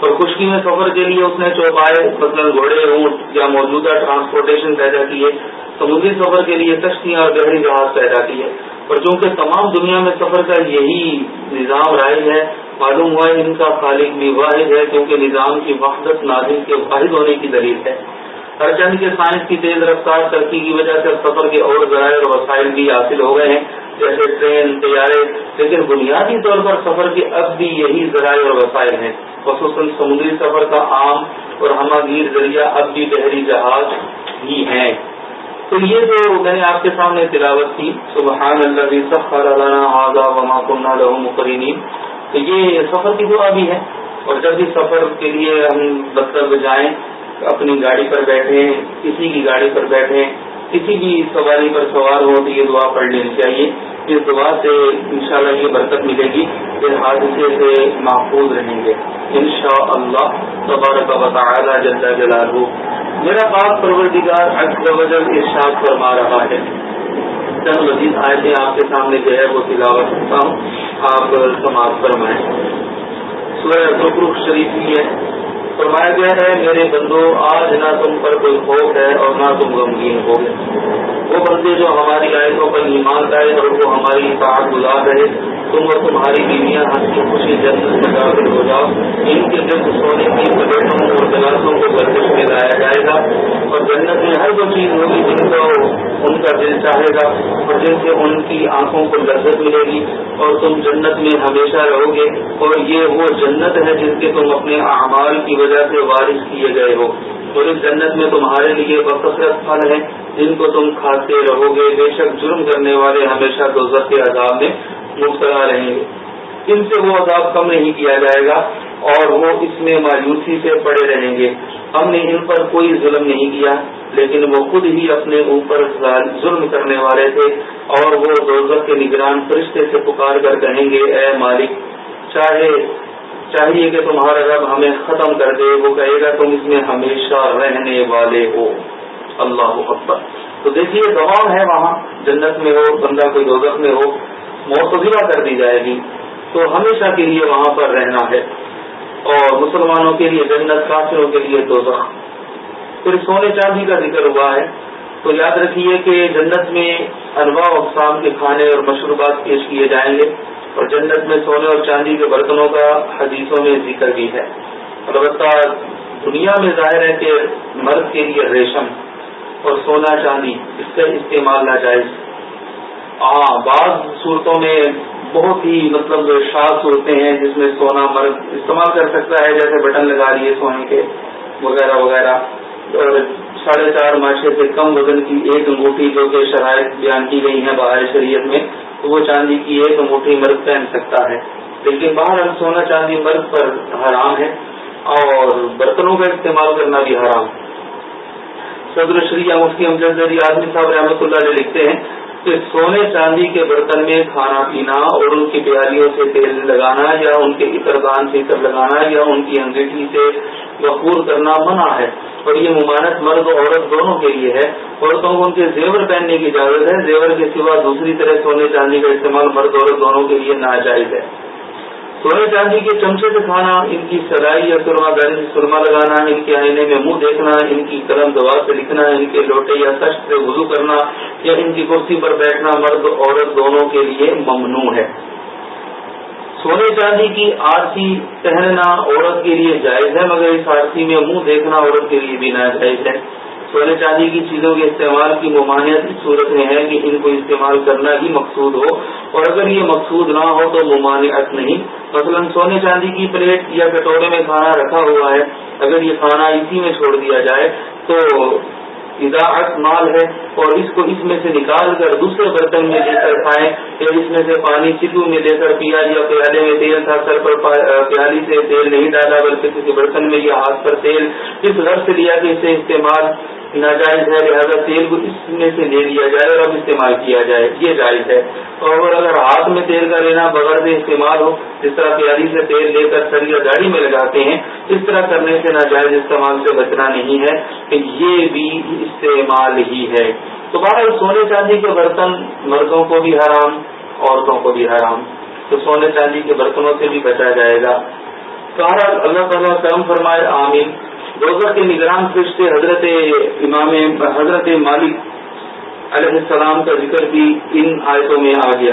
اور خشکی میں سفر کے لیے اس نے چوپائے، مثلاً گھوڑے، اونٹ یا موجودہ ٹرانسپورٹیشن پیدا کی ہے سمندری سفر کے لیے کشتیاں اور گہری جہاز پیدا کی ہے اور چونکہ تمام دنیا میں سفر کا یہی نظام رائج ہے، معلوم ہوا ان کا خالق بھی واحد ہے، کیونکہ نظام کی وحدت نازم کے واحد ہونے کی دلیل ہے۔ ہر چند کے سائنس کی تیز رفتار ترقی کی وجہ سے سفر کے اور ذرائع اور وسائل بھی حاصل ہو گئے ہیں، جیسے ٹرین، طیارے، لیکن بنیادی طور پر سفر کے اب بھی یہی ذرائع اور وسائل ہیں۔ خصوصاً سمندری سفر کا عام اور ہمہ گیر ذریعہ اب بھی بحری جہاز ہی ہیں۔ تو یہ جو میں نے آپ کے سامنے تلاوت کی سبحان اللہ سفر وما کنہ لہو مقرنین۔ تو یہ سفر کی دعا بھی ہے۔ اور جب بھی سفر کے لیے ہم مطلب جائیں اپنی گاڑی پر بیٹھیں، کسی کی گاڑی پر بیٹھیں کسی بھی سواری پر سوار ہو تو یہ دعا پڑھ لینی چاہیے اس دعا سے انشاءاللہ یہ برکت ملے گی کہ حادثے سے محفوظ رہیں گے۔ ان شاء اللہ تبارک و جلد جلال ہو میرا پاک پروردگار وجل ارشاد فرما رہا ہے۔ چند مزید آئے تھے آپ کے سامنے جو ہے وہ تلاوت کرتا ہوں۔ آپ سماعت فرمائیں۔ سورہ رخ شریف کی ہے۔ فرمایا گیا ہے، میرے بندو، آج نہ تم پر کوئی خوف ہے اور نہ تم غمگین ہو۔ گئے وہ بندے جو ہماری آیتوں پر ایمان لائے اور وہ ہماری ساتھ گزار رہے، تم اور تمہاری بیویاں ہنسی خوشی جنت میں داخل ہو جاؤ۔ ان کے دل سونے کی پلیٹوں اور گلاسوں کو گردش میں لایا جائے گا اور جنت میں ہر وہ چیز ہوگی جن کو ان کا دل چاہے گا اور جن سے ان کی آنکھوں کو لذت ملے گی اور تم جنت میں ہمیشہ رہو گے۔ اور یہ وہ جنت ہے جن کے تم اپنے اعمال کی وجہ سے وارث کیے گئے ہو۔ اور اس جنت میں تمہارے لیے بکثرت پھل ہے جن کو تم کھاتے رہو گے، بے شک جرم کرنے والے ہمیشہ دو کے عذاب میں مبتلا رہیں گے۔ ان سے وہ عذاب کم نہیں کیا جائے گا اور وہ اس میں مایوسی سے پڑے رہیں گے۔ ہم نے ان پر کوئی ظلم نہیں کیا، لیکن وہ خود ہی اپنے اوپر ظلم کرنے والے تھے۔ اور وہ دوزخ کے نگران فرشتے سے پکار کر کہیں گے، اے مالک، چاہے چاہیے کہ تمہارا رب ہمیں ختم کر دے۔ وہ کہے گا، تم اس میں ہمیشہ رہنے والے ہو۔ اللہ اکبر۔ تو دیکھیے دوام ہے وہاں۔ جنت میں ہو، بندہ کوئی دوزخ میں ہو موتبہ کر دی جائے گی۔ تو ہمیشہ کے لیے وہاں پر رہنا ہے۔ اور مسلمانوں کے لیے جنت، کافروں کے لیے دو پھر سونے چاندی کا ذکر ہوا ہے۔ تو یاد رکھیے کہ جنت میں انواع اقسام کے کھانے اور مشروبات پیش کیے جائیں گے۔ اور جنت میں سونے اور چاندی کے برتنوں کا حدیثوں میں ذکر بھی ہے۔ البتہ دنیا میں ظاہر ہے کہ مرد کے لیے ریشم اور سونا چاندی اس کا استعمال ناجائز۔ ہاں بعض صورتوں میں بہت ہی مطلب شاد صورتیں ہیں جس میں سونا مرد استعمال کر سکتا ہے، جیسے بٹن لگا لیے سونے کے، وغیرہ وغیرہ۔ ساڑھے چار ماشے سے کم وزن کی ایک انگوٹھی جو کہ شرائط بیان کی گئی ہیں باہر شریعت میں وہ چاندی کی ایک انگوٹھی مرد پہن سکتا ہے۔ لیکن باہر سونا چاندی مرد پر حرام ہے اور برتنوں کا استعمال کرنا بھی حرام۔ صدر شریعہ مفتی امجد آدمی صاحب رحمۃ اللہ علیہ لکھتے ہیں کہ سونے چاندی کے برتن میں کھانا پینا اور ان کی پیالیوں سے تیل لگانا یا ان کے اتردان سے عطر لگانا یا ان کی انگیٹھی سے بخور کرنا منع ہے۔ اور یہ ممانت مرد و عورت دونوں کے لیے ہے۔ عورتوں کو ان کے زیور پہننے کی اجازت ہے۔ زیور کے سوا دوسری طرح سونے چاندی کا استعمال مرد عورت دونوں کے لیے ناجائز ہے۔ سونے چاندی کے چمچے سے کھانا ان کی سرائی یا سرما داری سے سرما لگانا، ان کے آئینے میں منہ دیکھنا، ان کی قلم دوا سے لکھنا، ان کے لوٹے یا کشت سے وضو کرنا یا ان کی کرسی پر بیٹھنا، مرد، عورت دونوں کے لیے ممنوع ہے۔ سونے چاندی کی آرسی پہننا عورت کے لیے جائز ہے، مگر اس آرسی میں منہ دیکھنا عورت کے لیے بھی ناجائز ہے۔ سونے چاندی کی چیزوں کے استعمال کی ممانعت اس صورت میں ہے کہ ان کو استعمال کرنا ہی مقصود ہو اور اگر یہ مقصود نہ ہو تو ممانعت نہیں۔ مثلا سونے چاندی کی پلیٹ یا کٹورے میں کھانا رکھا ہوا ہے، اگر یہ کھانا اسی میں چھوڑ دیا جائے تو اضاعت مال ہے اور اس کو اس میں سے نکال کر دوسرے برتن میں لے کر کھائیں یا اس میں سے پانی چکو میں لے کر پیا یا پیالے میں تیل تھا، سر پر پیالی سے تیل نہیں ڈالا، بلکہ کسی برتن میں یا ہاتھ پر تیل۔ اس گھر سے لیا کہ اسے استعمال ناجائز ہے، لہٰذا تیل کو اس میں سے لے لیا جائے اور اب استعمال کیا جائے، یہ جائز ہے۔ اور اگر ہاتھ میں تیل کا لینا بغیر سے استعمال ہو، جس طرح پیالی سے تیل لے کر سر یا گاڑی میں لگاتے ہیں اس طرح کرنے سے ناجائز استعمال سے بچنا نہیں ہے کہ یہ بھی استعمال ہی ہے۔ تو بارہ سونے چاندی کے برتن مردوں کو بھی حرام، عورتوں کو بھی حرام۔ تو سونے چاندی کے برتنوں سے بھی بچا جائے گا۔ سارا اللہ تعالیٰ کرم فرمائے، آمین۔ روزہ کے نگران فرشتے حضرت امام، حضرت مالک علیہ السلام کا ذکر بھی ان آیتوں میں آ گیا۔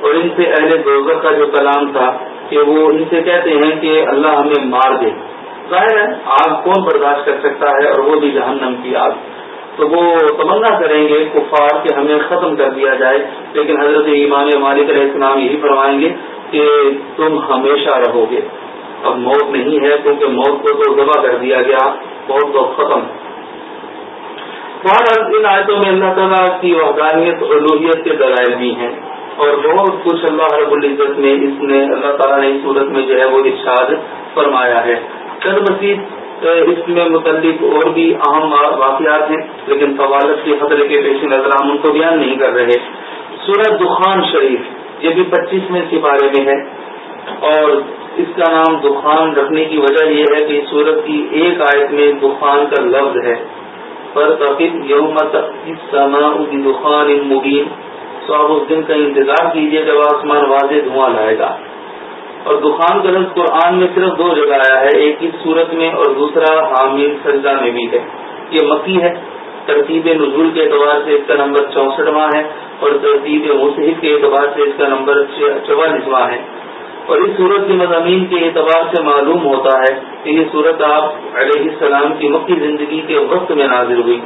اور ان سے اہل روزہ کا جو کلام تھا کہ وہ ان سے کہتے ہیں کہ اللہ ہمیں مار دے۔ ظاہر ہے، آگ کون برداشت کر سکتا ہے اور وہ بھی جہنم کی آگ۔ تو وہ تمنا کریں گے، کفار کہ ہمیں ختم کر دیا جائے۔ لیکن حضرت امام مالک علیہ السلام یہی فرمائیں گے کہ تم ہمیشہ رہو گے۔ اب موت نہیں ہے کیونکہ موت کو تو دبا کر دیا گیا، موت تو ختم۔ بہت ان آیتوں میں اللہ تعالیٰ کی وحدانیت اور لوہیت کے دلائل بھی ہیں۔ اور بہت کچھ اللہ رب العزت نے اس نے اللہ تعالیٰ نے اس صورت میں جو ہے وہ ارشاد فرمایا ہے۔ چند مزید اس میں متعلق اور بھی اہم واقعات ہیں، لیکن فوالت کے خطرے کے پیش نظر ہم ان کو بیان نہیں کر رہے۔ سورت دخان شریف، یہ بھی پچیس میں سپارے میں ہے۔ اور اس کا نام دخان رکھنے کی وجہ یہ ہے کہ سورت کی ایک آیت میں دخان کا لفظ ہے۔ پر یوم دخان مبین تو آپ اس دن کا انتظار کیجیے جب آسمان واضح دھواں لائے گا۔ اور دخان کا لفظ قرآن میں صرف دو جگہ آیا ہے، ایک اس صورت میں اور دوسرا حامل سجدہ میں بھی ہے۔ یہ مکی ہے۔ ترتیب نزول کے اعتبار سے اس کا نمبر چونسٹواں ہے اور ترتیب مصحف کے اعتبار سے اس کا نمبر چوالیسواں ہے۔ اور اس صورت کے مضامین کے اعتبار سے معلوم ہوتا ہے کہ یہ صورت آپ علیہ السلام کی مکی زندگی کے وقت میں نازل ہوئی۔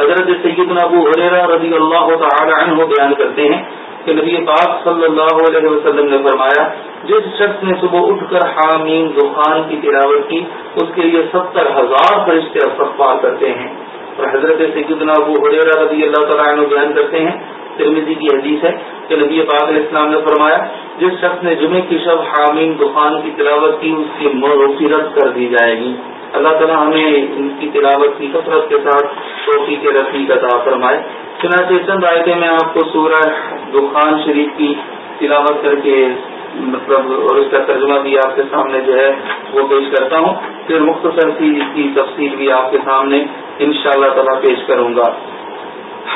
حضرت سیدنا ابو حریرہ رضی اللہ تعالی عنہ بیان کرتے ہیں کہ نبی پاک صلی اللہ علیہ وسلم نے فرمایا، جس شخص نے صبح اٹھ کر حامیم دخان کی تلاوت کی، اس کے لیے ستر ہزار فرشتے استغفار کرتے ہیں۔ اور حضرت سیدنا ابو حریرہ رضی اللہ تعالیٰ عنہ بیان کرتے ہیں ترمیزی کی حدیث ہے کہ نبی پاک علیہ السلام نے فرمایا، جس شخص نے جمعے کی شب حامین دخان کی تلاوت کی، اس کی مغفرت کر دی جائے گی۔ اللہ تعالیٰ ہمیں ان کی تلاوت کی کثرت کے ساتھ توفی کے رفیع کا فرمائے۔ چنانچہ چند آیتیں میں آپ کو سورہ دخان شریف کی تلاوت کر کے مطلب اور اس کا ترجمہ بھی آپ کے سامنے جو ہے وہ پیش کرتا ہوں۔ پھر مختصر سی اس کی تفصیل بھی آپ کے سامنے ان شاء اللہ تعالیٰ پیش کروں گا۔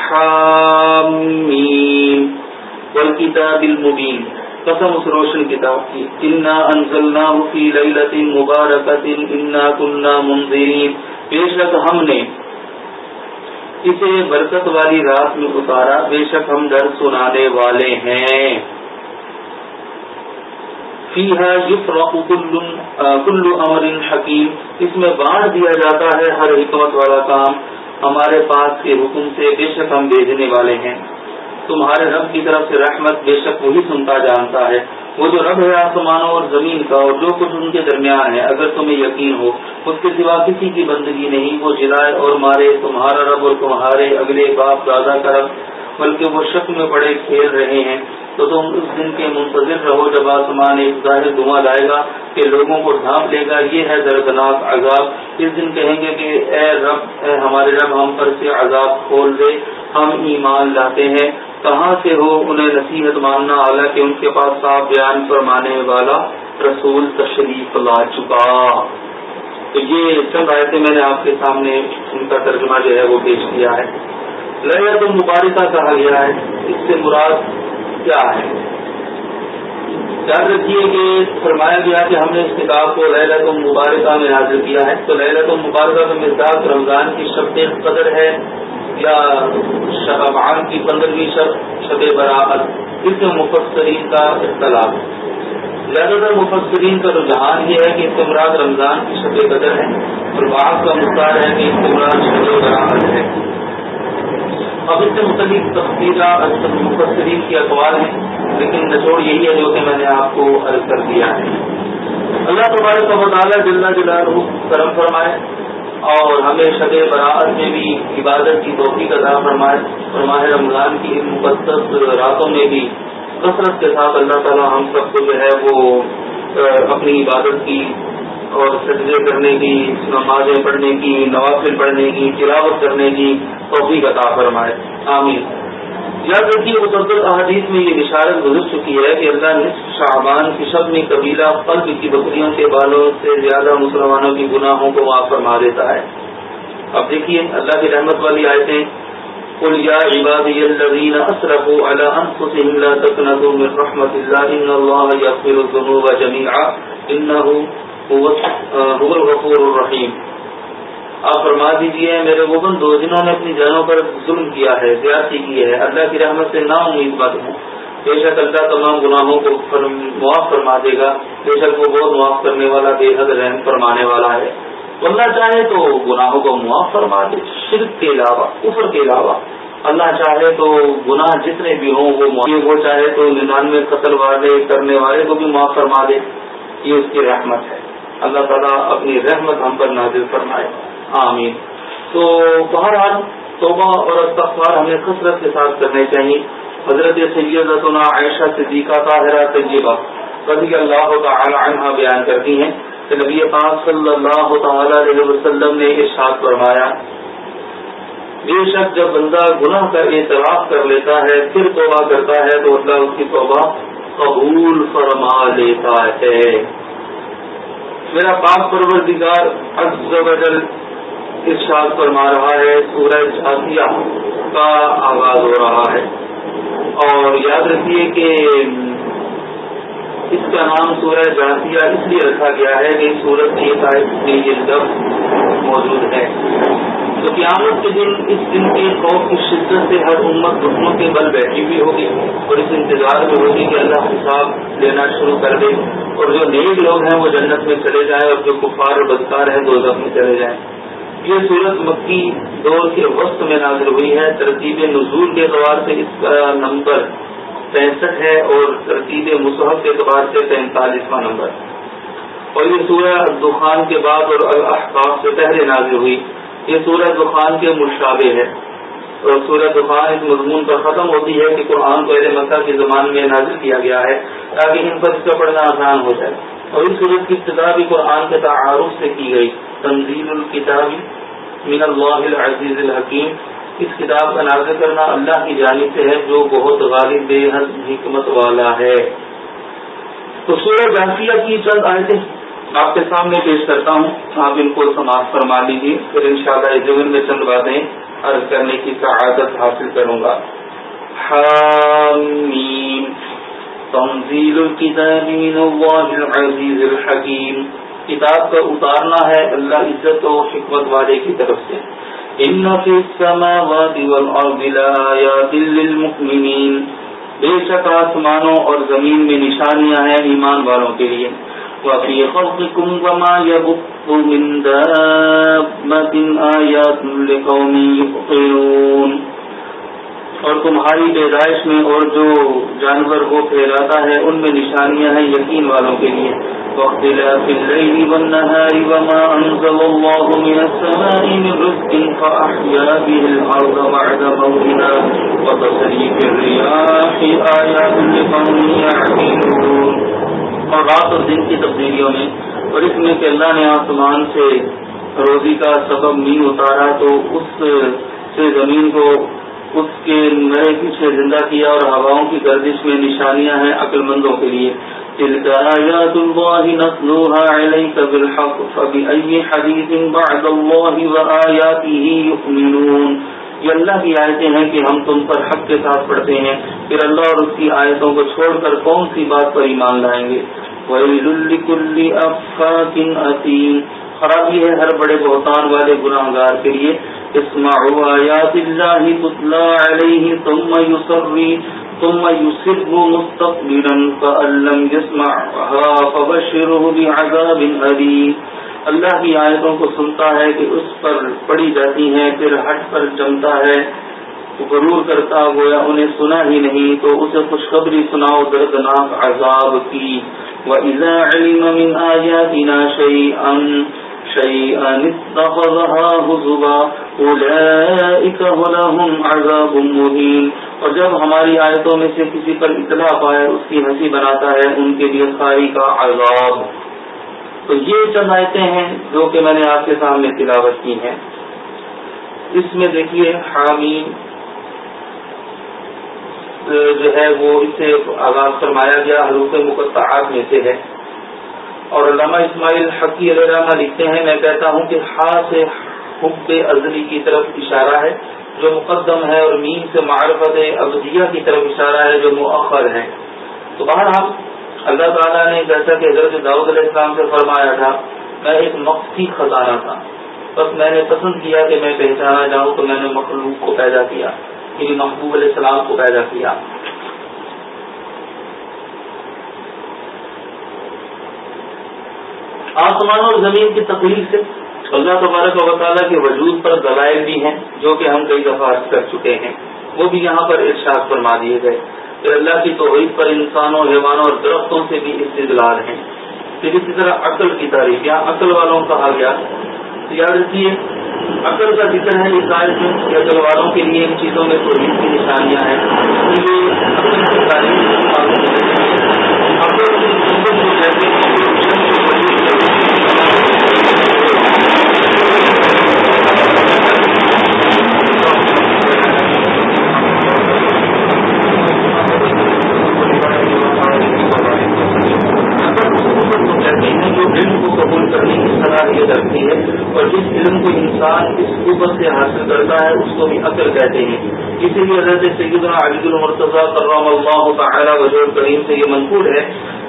حامیم۔ والکتاب المبین۔ قسم اس روشن کتاب کی۔ انا انزلنا فی لیلت مبارکت انا کننا منذرین بے شک ہم نے اسے برکت والی رات میں اتارا۔ بے شک ہم ڈر سنانے والے ہیں۔ فیہا یفرق کل امر حکیم اس میں بانٹ دیا جاتا ہے ہر حکمت والا کام۔ ہمارے پاس کے حکم سے بے شک ہم بھیجنے والے ہیں۔ تمہارے رب کی طرف سے رحمت بے شک وہی سنتا جانتا ہے۔ وہ جو رب ہے آسمانوں اور زمین کا اور جو کچھ ان کے درمیان ہے، اگر تمہیں یقین ہو، اس کے سوا کسی کی بندگی نہیں، وہ جلائے اور مارے، تمہارا رب اور تمہارے اگلے باپ دادا کا رب، بلکہ وہ شک میں بڑے کھیل رہے ہیں۔ تو تم اس دن کے منتظر رہو جب آسمان ایک ظاہر دھواں لائے گا کہ لوگوں کو ڈھانپ لے گا۔ یہ ہے دردناک عذاب۔ اس دن کہیں گے کہ اے رب، اے ہمارے رب، ہم پر سے عذاب کھول دے۔ ہم ایمان لاتے ہیں۔ کہاں سے ہو انہیں نصیحت ماننا، حالانکہ ان کے پاس صاف بیان فرمانے والا رسول تشریف لا چکا۔ تو یہ چند آیتیں میں نے آپ کے سامنے ان کا ترجمہ جو ہے وہ پیش کیا ہے۔ لہت مبارکہ کہا گیا ہے۔ اس سے مراد کیا ہے؟ یاد رکھیے کہ فرمایا گیا کہ ہم نے اس کتاب کو لہلت مبارکہ میں حاضر کیا ہے۔ تو لہلت مبارکہ کا مزاج رمضان کی شب قدر ہے یا شہبان کی پندرہویں شب شب براعت۔ اس میں مفسرین کا اختلاف۔ ہے زیادہ تر مفسرین کا رجحان یہ ہے کہ اس مراد رمضان کی شب قدر ہے۔ اور بعض کا مختار ہے کہ اس مراد شب براعت ہے۔ اب اس سے متعلق تفصیلات مفسرین کی اخبار ہیں، لیکن نچوڑ یہی ہے جو کہ میں نے آپ کو عرض کر دیا ہے۔ اللہ تبارک و تعالیٰ جلد جلال کرم فرمائے اور ہمیں شب برات میں بھی عبادت کی توفیق ادا فرمائے اور ماہ رمضان کی مقدس راتوں میں بھی کثرت کے ساتھ اللہ تعالیٰ ہم سب کو جو ہے وہ اپنی عبادت کی اور سجدے کرنے کی، نمازیں پڑھنے کی، نوافل پڑھنے کی، تلاوت کرنے کی توفیق عطا فرمائے۔ آمین۔ یاد رکھیے مسلسل احادیث میں یہ بشارت گزر چکی ہے کہ اللہ نصف شعبان کی شب میں قبیلہ قلب کی بکریوں کے بالوں سے زیادہ مسلمانوں کی گناہوں کو معاف فرما دیتا ہے۔ اب دیکھیے، اللہ کی رحمت والی آیتیں قل یا عبادی الذین اسرفوا على انفسهم لا تقنطوا من رحمت اللہ ان اللہ یغفر الذنوب جميعا انه هو الغفور الرحیم آپ فرما دیجیے میرے وہ دو جنہوں نے اپنی جانوں پر ظلم کیا ہے، زیادتی کی ہے۔ اللہ کی رحمت سے نا امید مت ہوں۔ بے شک اللہ تمام گناہوں کو معاف فرما دے گا۔ بے شک وہ بہت معاف کرنے والا، بے حد رحم فرمانے والا ہے۔ اللہ چاہے تو گناہوں کو معاف فرما دے، شرک کے علاوہ، کفر کے علاوہ۔ اللہ چاہے تو گناہ جتنے بھی ہوں، وہ وہ چاہے تو ننانوے قتل والے، کرنے والے کو بھی معاف فرما دے۔ یہ اس کی رحمت ہے۔ اللہ تعالیٰ اپنی رحمت ہم پر نازل فرمائے۔ آمین۔ تو بہرحال توبہ اور استغفار ہمیں کثرت کے ساتھ کرنے چاہیے۔ حضرت سیدتنا عائشہ صدیقہ طاہرہ طیبہ رضی اللہ تعالی عنہ بیان کرتی ہیں۔ کہ نبی پاک صلی اللہ تعالی علیہ وسلم نے ارشاد فرمایا، بے شک جب بندہ گناہ کا اعتراف کر لیتا ہے، پھر توبہ کرتا ہے، تو اللہ اس کی توبہ قبول فرما لیتا ہے۔ میرا پاک پروردگار عز و جل ارشاد فرما رہا ہے، سورہ جھاسیہ کا آغاز ہو رہا ہے۔ اور یاد رکھیے کہ اس کا نام سورہ جھاسیہ اس لیے رکھا گیا ہے کہ سورج کی تاریخ میں یہ لفظ موجود ہے۔ تو قیامت کے دن اس دن کے خوف کی شدت سے ہر امت گھٹنوں کے بل بیٹھی ہوئی ہوگی اور اس انتظار میں ہوگی کہ اللہ حساب لینا شروع کر دے اور جو نیک لوگ ہیں وہ جنت میں چلے جائیں اور جو کفار اور بدکار ہیں دو میں چلے جائیں۔ یہ صورت مکی دور کے وسط میں نازل ہوئی ہے۔ ترتیب نزول کے اعتبار سے اس کا نمبر پینسٹھ ہے اور ترتیب مصحف کے اعتبار سے پینتالیسواں نمبر۔ اور یہ سورہ دخان کے بعد اور احکام سے پہلے نازل ہوئی۔ یہ سورہ دخان کے مشابے ہے۔ اور سورہ دخان اس مضمون پر ختم ہوتی ہے کہ قرآن پہلے مکہ کے زمان میں نازل کیا گیا ہے تاکہ ان پر اس کا پڑھنا آسان ہو جائے۔ اور اس صورت کی ابتدا بھی قرآن کے تعارف سے کی گئی۔ تنظیم الکتاب من اللہ العزیز الحکیم۔ اس کتاب کا نازل کرنا اللہ کی جانب سے ہے جو بہت غالب بے حد حکمت والا ہے۔ تو سورہ جاسیہ کی چند آیتیں آپ کے سامنے پیش کرتا ہوں۔ آپ ان کو سماعت فرما لیجیے پھر ان شاء اللہ میں چند باتیں عرض کرنے کی سعادت حاصل کروں گا۔ حامین تنزیل الكتاب من اللہ العزیز الحکیم۔ کتاب کا اتارنا ہے اللہ عزت و حکمت والے کی طرف سے۔ ان في السماوات والارض لآيات للمؤمنين۔ بے شک آسمانوں اور زمین میں نشانیاں ہیں ایمان والوں کے لیے۔ وفي خلقكم وما يبث من دابة آيات لقوم يؤقنون اور تمہاری پیدائش میں اور جو جانور کو پھیلاتا ہے، ان میں نشانیاں ہیں یقین والوں کے لیے۔ واختلاف الليل والنهار وما أنزل الله من السماء من رزق فأحيا به الأرض بعد موتها وتصريف الرياح آيات لقوم يعقلون۔ اور رات اور دن کی تبدیلیوں میں، اور اس میں کہ اللہ نے آسمان سے روزی کا سبب نہیں اتارا تو اس سے زمین کو اس کے نئے پیچھے زندہ کیا اور ہواؤں کی گردش میں نشانیاں ہیں عقل مندوں کے لیے۔ یہ اللہ کی آیتیں ہیں کہ ہم تم پر حق کے ساتھ پڑھتے ہیں۔ پھر اللہ اور اس کی آیتوں کو چھوڑ کر کون سی بات پر ایمان لائیں گے؟ خرابی ہے ہر بڑے بہتان والے گناہ گار کے لیے۔ اسمعوا آیات اللہ تتلا علیہ ثم یصری ثم یصر مستقبلا فألم يسمعها فبشره بعذاب علیم۔ اللہ کی آیتوں کو سنتا ہے کہ اس پر پڑی جاتی ہیں، پھر ہٹ پر جمتا ہے۔ غرور کرتا گویا انہیں سنا ہی نہیں، تو اسے خوشخبری سناؤ، دردناک عذاب کی۔ وَإِذَا عَلِمَ مِنْ آيَاتِنَا شَيْئًا عذاب مهين۔ اور جب ہماری آیتوں میں سے کسی پر اطلاع پائے اس کی ہنسی بناتا ہے، ان کے لیے خاری کا عذاب۔ تو یہ چند آیتیں ہیں جو کہ میں نے آپ کے سامنے تلاوت کی ہیں۔ اس میں دیکھیے حامی جو ہے وہ اس سے آغاز فرمایا گیا، حروف مقطعات میں سے ہے۔ اور علامہ اسماعیل حقی علیہ رحمہ لکھتے ہیں، میں کہتا ہوں کہ ہا سے حب ازلی کی طرف اشارہ ہے، جو مقدم ہے اور مین سے معرفت ابدیہ کی طرف اشارہ ہے، جو مؤخر ہے۔ تو بہرحال، اللہ تعالیٰ نے جیسا کہ حضرت داؤد علیہ السلام سے فرمایا تھا، میں ایک مخفی خزانہ تھا۔ بس میں نے پسند کیا کہ میں پہچانا جاؤں تو میں نے مخلوق کو پیدا کیا یعنی محبوب علیہ السلام کو پیدا کیا۔ آسمان اور زمین کی تکلیف سے اللہ تبارک و تعالیٰ کے وجود پر دلائل بھی ہیں، جو کہ ہم کئی دفعہ کر چکے ہیں۔ وہ بھی یہاں پر ارشاد فرما دیے گئے۔ پھر اللہ کی توحید پر انسانوں، حیوانوں اور درختوں سے بھی استدلال ہیں۔ پھر اسی طرح عقل کی تعریف، یا عقل والوں کہا گیا یاد۔ رکھیے، عقل کا ذکر ہے اس میں عقل والوں کے لیے ان چیزوں میں توحید کی نشانیاں ہیں۔ عقل کی تعریف، عقل کہتے ہیں اسی لیے حضرت سیدنا عبید المرتضیٰ کرام اللہ تعالیٰ وزیر کریم سے یہ منقول ہے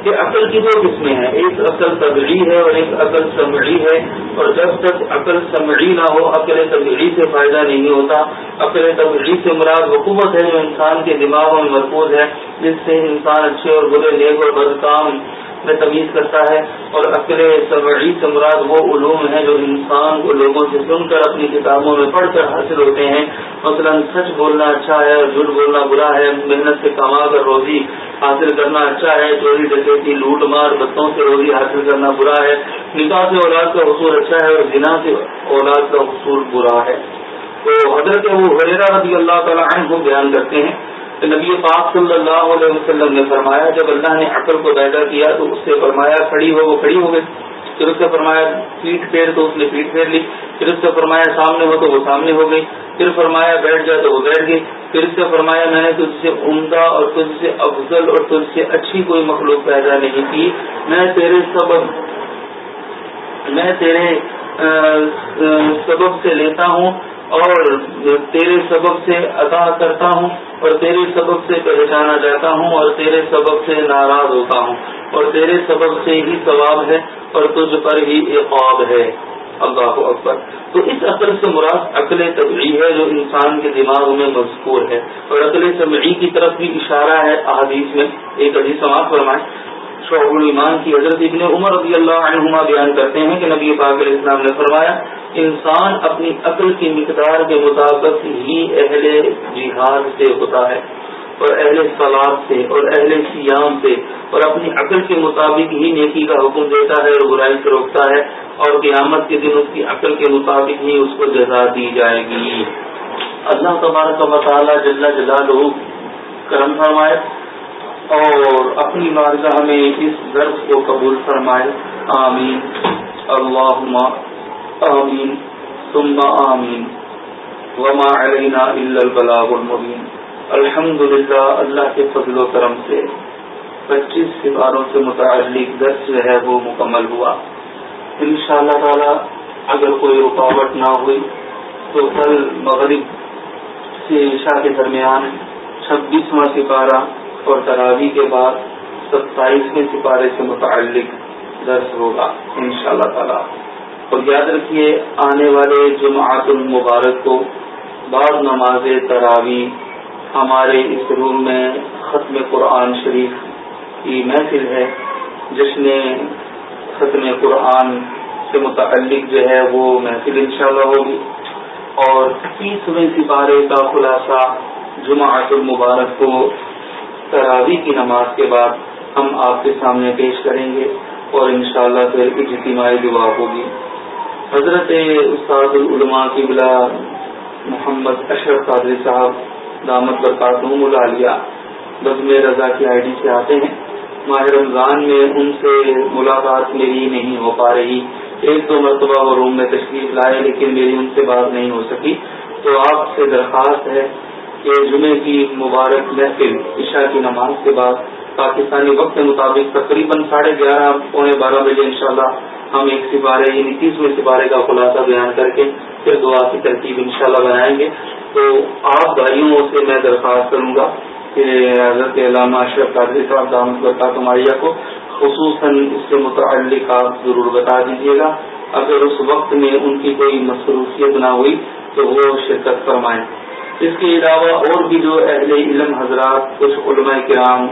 کہ عقل کی دو قسمیں ہیں، ایک عقل تبری ہے اور ایک عقل سمعی ہے۔ اور جب تک عقل سمعی نہ ہو، عقل تبری سے فائدہ نہیں ہوتا۔ عقل تبری سے مراد حکومت ہے جو انسان کے دماغوں میں مرکوز ہے، جس سے انسان اچھے اور برے، نیک اور بد کام میں تمیز کرتا ہے اور عقل سمعی سے مراد وہ علوم ہیں جو انسان کو لوگوں سے سن کر اپنی کتابوں میں پڑھ کر حاصل ہوتے ہیں۔ مثلا سچ بولنا اچھا ہے اور جھوٹ بولنا برا ہے، محنت سے کما کر روزی حاصل کرنا اچھا ہے، چوری ڈکیتی، لوٹ مار، بتوں سے روزی حاصل کرنا برا ہے۔ نکاح سے اولاد کا حصول اچھا ہے اور جنا سے اولاد کا حصول برا ہے۔ تو حضرت وہ حریرا رضی اللہ تعالیٰ عنہ کو بیان کرتے ہیں تو نبی پاک صلی اللہ علیہ وسلم نے فرمایا، جب اللہ نے عقل کو پیدا کیا تو اس سے فرمایا، کھڑی ہو، وہ کھڑی ہو گئی۔ پھر اس سے فرمایا پیٹ پھیر تو اس نے پیٹ پھیر لی۔ پھر اس سے فرمایا، سامنے ہو تو وہ سامنے ہو گئی۔ پھر فرمایا، بیٹھ جائے تو وہ بیٹھ گئی۔ پھر اس سے فرمایا، میں نے تجھ سے عمدہ اور تجھ سے افضل اور تجھ سے اچھی کوئی مخلوق پیدا نہیں کی۔ میں تیرے سبب، میں تیرے سبب سے لیتا ہوں۔ اور تیرے سبب سے ادا کرتا ہوں، اور تیرے سبب سے پہچانا جاتا ہوں، اور تیرے سبب سے ناراض ہوتا ہوں۔ اور تیرے سبب سے ہی ثواب ہے، اور تجھ پر ہی خواب ہے۔ اللہ اکبر۔ تو اس عقل سے مراد عقل طبعی ہے، جو انسان کے دماغ میں مذکور ہے۔ اور عقل طبعی کی طرف بھی اشارہ ہے احادیث میں۔ ایک عزیز سماعت فرمائے شعب المان کی حضرت ابن عمر رضی اللہ عنہما بیان کرتے ہیں کہ نبی پاک علیہ السلام نے فرمایا، انسان اپنی عقل کی مقدار کے مطابق ہی اہل جہاد سے ہوتا ہے اور اہل سلاد سے اور اہل سیام سے اور اپنی عقل کے مطابق ہی نیکی کا حکم دیتا ہے اور برائی سے روکتا ہے اور قیامت کے دن اس کی عقل کے مطابق ہی اس کو جزا دی جائے گی۔ اللہ تبارک و تعالیٰ جل جلال کرم فرمائے اور اپنی بارگاہ میں اس درد کو قبول فرمائے۔ آمین۔ اللہ آمین۔ ثم آمین۔ وما علینا الا البلاغ المبین۔ الحمد للہ اللہ کے فضل و کرم سے پچیس سپاروں سے متعلق درس جو ہے وہ مکمل ہوا۔ ان شاء اللہ تعالی اگر کوئی رکاوٹ نہ ہوئی تو کل مغرب سے عشاء کے درمیان چھبیسواں سپارہ اور تراوی کے بعد ستائیسویں سپارے سے متعلق درس ہوگا ان شاء اللہ تعالی۔ اور یاد رکھیے، آنے والے جمعات المبارک کو بعض نماز تراوی ہمارے اس روم میں ختم قرآن شریف کی محفل ہے، جس نے ختم قرآن سے متعلق جو ہے وہ محفل انشاءاللہ ہوگی۔ اور تیسویں سپارے کا خلاصہ جمعات المبارک کو تراوی کی نماز کے بعد ہم آپ کے سامنے پیش کریں گے اور انشاءاللہ شاء اللہ پھر اجتماعی دعا ہوگی۔ حضرت استاد العلماء کی بلا محمد اشرف قادری صاحب، دامت برکاتہم العالیہ، بزم رضا کی آئی ڈی سے آتے ہیں۔ ماہ رمضان میں ان سے ملاقات میری نہیں ہو پا رہی۔ ایک دو مرتبہ وہ روم میں تشریف لائے لیکن میری ان سے بات نہیں ہو سکی۔ تو آپ سے درخواست ہے کہ جمعے کی مبارک محفل، عشاء کی نماز کے بعد پاکستانی وقت کے مطابق تقریباً ساڑھے گیارہ، پونے بارہ بجے انشاءاللہ ہم ایک سپارے یعنی تیسویں سپارے کا خلاصہ بیان کر کے پھر دعا کی ترکیب انشاءاللہ بنائیں گے۔ تو آپ بھائیوں سے میں درخواست کروں گا کہ حضرت علامہ اشرف قادری صاحب دامت برکات ماریہ کو خصوصاً اس سے متعلق آپ ضرور بتا دیجیے گا۔ اگر اس وقت میں ان کی کوئی مصروفیت نہ ہوئی تو وہ شرکت فرمائیں۔ اس کے علاوہ اور بھی جو اہل علم حضرات، کچھ علماء کرام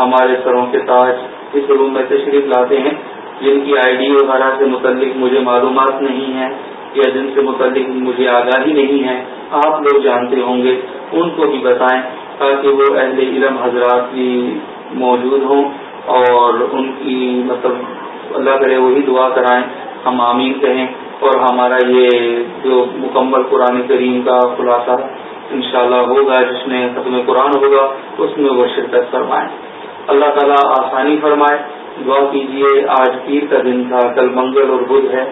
ہمارے سروں کے تاج اس روم میں تشریف لاتے ہیں، جن کی آئی ڈی وغیرہ سے متعلق مجھے معلومات نہیں ہے یا جن سے متعلق مجھے آگاہی نہیں ہے، آپ لوگ جانتے ہوں گے، ان کو بھی بتائیں تاکہ وہ اہل علم حضرات بھی موجود ہوں اور ان کی مطلب اللہ کرے وہی دعا کرائیں، ہم آمین کہیں۔ اور ہمارا یہ جو مکمل قرآن کریم کا خلاصہ انشاءاللہ ہوگا، جس میں ختم قرآن ہوگا، اس میں وہ شرکت فرمائیں۔ اللہ تعالیٰ آسانی فرمائے۔ دعا کیجیے آج پیر کا دن تھا، کل منگل اور بدھ ہے۔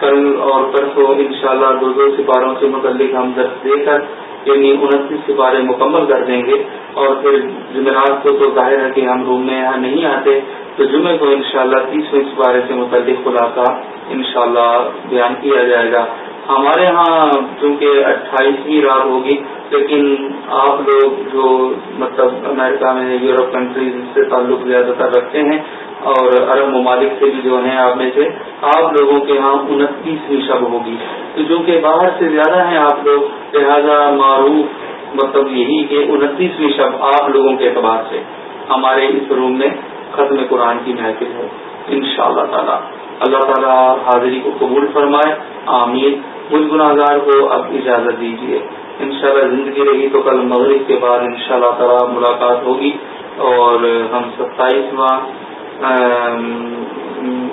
کل اور پرسوں انشاءاللہ دو دو سپاروں سے متعلق ہم درد دے کر یعنی انتیس سپارے مکمل کر دیں گے۔ اور پھر جمعرات کو تو ظاہر ہے کہ ہم روم میں یہاں نہیں آتے، تو جمعے کو انشاءاللہ شاء تیسویں سپارے سے متعلق خلاصہ انشاءاللہ بیان کیا جائے گا۔ ہمارے ہاں چونکہ اٹھائیسویں رات ہوگی، لیکن آپ لوگ جو مطلب امریکہ میں یورپ کنٹریز سے تعلق زیادہ تر رکھتے ہیں اور عرب ممالک سے بھی جو ہیں آپ میں سے، آپ لوگوں کے ہاں انتیسویں شب ہوگی۔ تو جو کہ باہر سے زیادہ ہیں آپ لوگ، لہذا معروف مطلب یہی کہ انتیسویں شب آپ لوگوں کے اعتبار سے ہمارے اس روم میں ختم قرآن کی محفل ہے۔ ان شاء اللہ تعالیٰ۔ اللہ تعالیٰ حاضری کو قبول فرمائے، آمین۔ مجھ گناہ گار کو اب اجازت دیجیے انشاءاللہ زندگی رہی تو کل مغرب کے بعد ان شاء اللہ تعالیٰ ملاقات ہوگی۔ اور ہم ستائیسواں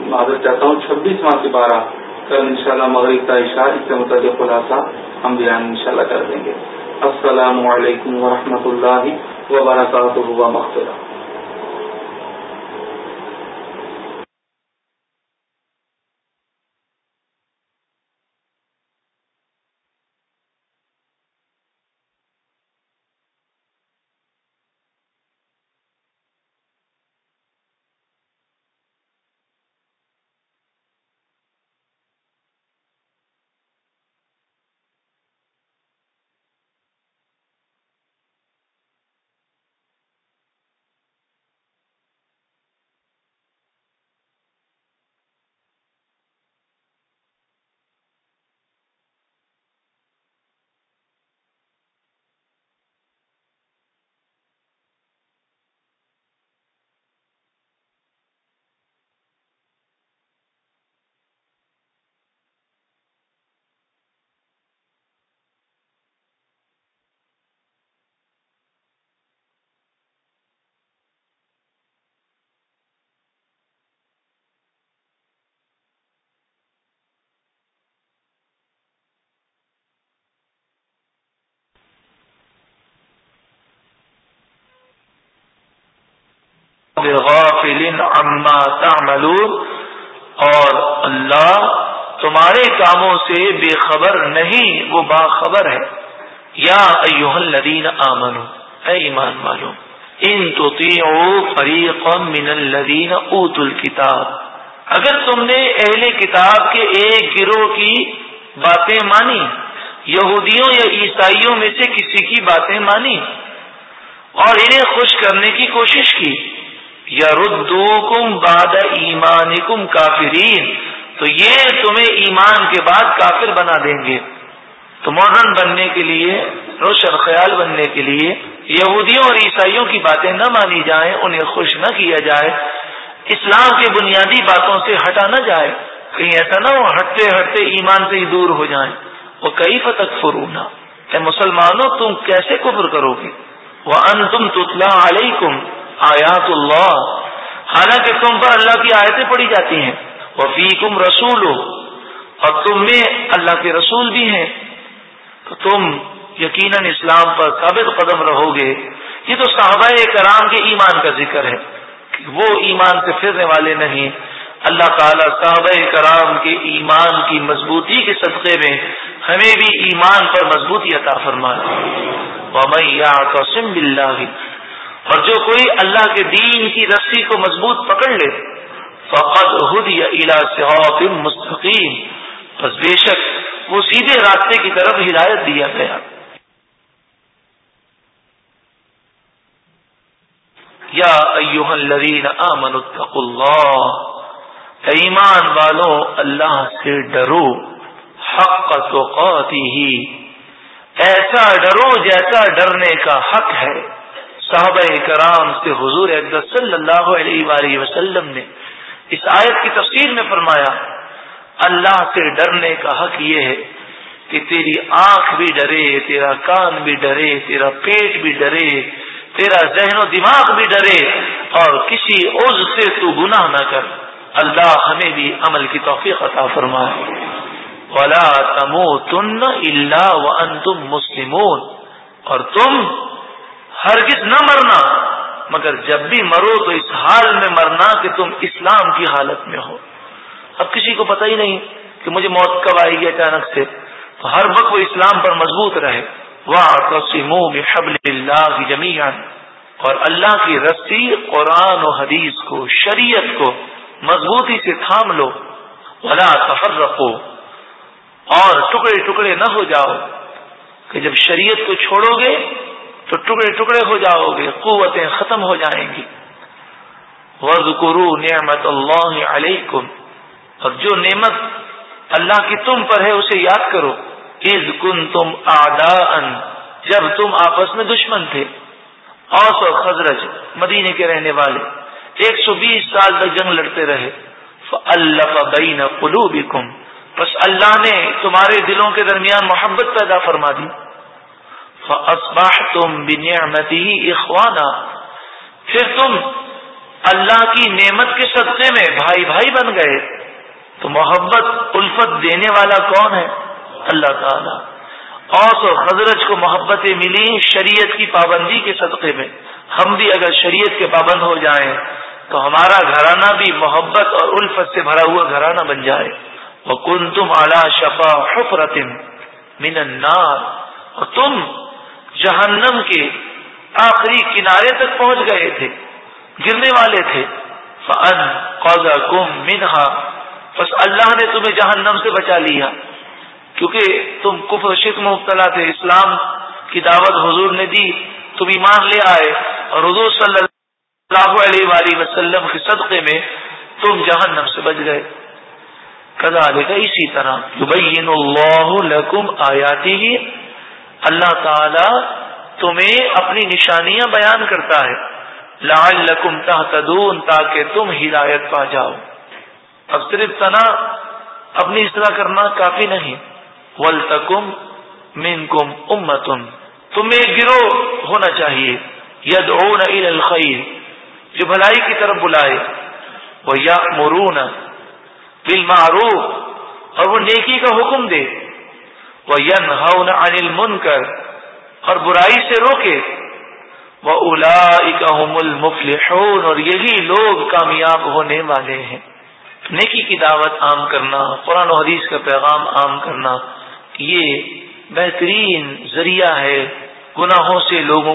معذرت چاہتا ہوں، چھبیسواں سپارہ۔ کل ان شاء اللہ مغرب کا عشاء، اس سے متعلق خلاصہ ہم بیان ان شاء اللہ کر دیں گے۔ السلام علیکم ورحمۃ اللہ وبرکاتہ۔ مختلف عما تعملون، اور اللہ تمہارے کاموں سے بے خبر نہیں، وہ باخبر ہے۔ یا ایوہ الذین آمنو، اے ایمان والو، ان تطیعوا فریقا من الذین اوتوا الكتاب اگر تم نے اہل کتاب کے ایک گروہ کی باتیں مانی، یہودیوں یا عیسائیوں میں سے کسی کی باتیں مانی، اور انہیں خوش کرنے کی کوشش کی یا ردو کم باد ایمان کم کافرین۔ تو یہ تمہیں ایمان کے بعد کافر بنا دیں گے۔ تو ماڈرن بننے کے لیے، روشن خیال بننے کے لیے یہودیوں اور عیسائیوں کی باتیں نہ مانی جائیں، انہیں خوش نہ کیا جائے۔ اسلام کی بنیادی باتوں سے ہٹا نہ جائے۔ کہیں ایسا نہ ہو، ہٹتے ہٹتے ایمان سے ہی دور ہو جائیں۔ وہ کئی فتق فرونا اے مسلمانوں، تم کیسے کفر کرو گے؟ وہ ان تم تتلا علیکم۔ آیات اللہ۔ حالانکہ تم پر اللہ کی آیتیں پڑھی جاتی ہیں۔ وہ فیکم رسول اور تم میں اللہ کے رسول بھی ہیں۔ تو تم یقیناً اسلام پر ثابت قدم رہو گے یہ تو صحابہ کرام کے ایمان کا ذکر ہے۔ وہ ایمان سے پھرنے والے نہیں۔ اللہ تعالیٰ صحابہ کرام کے ایمان کی مضبوطی کے صدقے میں ہمیں بھی ایمان پر مضبوطی عطا فرمائے۔ قسم اور جو کوئی اللہ کے دین کی رسی کو مضبوط پکڑ لے فقط ہد یا الا مستقیم۔ بس بے شک وہ سیدھے راستے کی طرف ہدایت دیا گیا۔ یا ایوہ الذین آمنوا اتقوا اللہ۔ ایمان والوں اللہ سے ڈرو۔ حق توقاتی ہی ایسا ڈرو جیسا ڈرنے کا حق ہے۔ صحابہ کرام سے حضور اقدس صلی اللہ علیہ وآلہ وسلم نے اس آیت کی تفسیر میں فرمایا، اللہ سے ڈرنے کا حق یہ ہے کہ تیری آنکھ بھی ڈرے، تیرا کان بھی ڈرے، تیرا پیٹ بھی ڈرے، تیرا ذہن و دماغ بھی ڈرے اور کسی عز سے تو گناہ نہ کر۔ اللہ ہمیں بھی عمل کی توفیق عطا فرمائے۔ ولا تمو تن اللہ و تم مسلمون۔ اور تم ہرگز نہ مرنا۔ مگر جب بھی مرو تو اس حال میں مرنا کہ تم اسلام کی حالت میں ہو۔ اب کسی کو پتہ ہی نہیں کہ مجھے موت کب آئے گی اچانک سے۔ تو ہر وقت وہ اسلام پر مضبوط رہے۔ اللہ جمیان اور اللہ کی رسی قرآن و حدیث کو، شریعت کو مضبوطی سے تھام لو۔ ولا سفر رکھو اور ٹکڑے ٹکڑے نہ ہو جاؤ کہ جب شریعت کو چھوڑو گے تو ٹکڑے ٹکڑے ہو جاؤ گے، قوتیں ختم ہو جائیں گی۔ وز کرو نعمت اللہ علیکم اور جو نعمت اللہ کی تم پر ہے، اسے یاد کرو۔ از کن تم آدا جب تم آپس میں دشمن تھے۔ اوس اور خزرج، مدینے کے رہنے والے۔ ایک سو بیس سال تک جنگ لڑتے رہے۔ اللہ بین قلوبکم بس اللہ نے تمہارے دلوں کے درمیان محبت پیدا فرما دی۔ فاصبح تم بنعمتی اخوانا پھر تم اللہ کی نعمت کے صدقے میں بھائی بھائی بن گئے۔ تو محبت، الفت دینے والا کون ہے؟ اللہ تعالی۔ اوس و حضرت کو محبتیں ملی شریعت کی پابندی کے صدقے میں۔ ہم بھی اگر شریعت کے پابند ہو جائیں، تو ہمارا گھرانہ بھی محبت اور الفت سے بھرا ہوا گھرانہ بن جائے۔ وہ کن تم اعلی شفا حفرتم من النار۔ اور تم جہنم کے آخری کنارے تک پہنچ گئے تھے، گرنے والے تھے۔ فن کم منہا بس اللہ نے تمہیں جہنم سے بچا لیا۔ کیونکہ تم کفر شک میں مبتلا تھے۔ اسلام کی دعوت حضور نے دی۔ تم ایمان لے آئے۔ اور حضور صلی اللہ علیہ وآلہ وسلم کے صدقے میں تم جہنم سے بچ گئے۔ کدا لے گا اسی طرح اللہ لکم آیاتی ہی اللہ تعالی تمہیں اپنی نشانیاں بیان کرتا ہے۔ لال لکم تحتدون تاکہ تم ہدایت پا جاؤ۔ اب صرف تنا اپنی اصلاح کرنا کافی نہیں۔ ولتکم منکم امتن تمہیں گروہ ہونا چاہیے۔ ید الخیر جو بھلائی کی طرف بلائے۔ وہ یا مرون بالمعروف۔ اور وہ نیکی کا حکم دے۔ وہ ین ہاؤن انل من کر اور برائی سے روکے۔ وہ الا المفلحون اور یہی لوگ کامیاب ہونے والے ہیں۔ نیکی کی دعوت عام کرنا، قرآن و حدیث کا پیغام عام کرنا، یہ بہترین ذریعہ ہے گناہوں سے لوگوں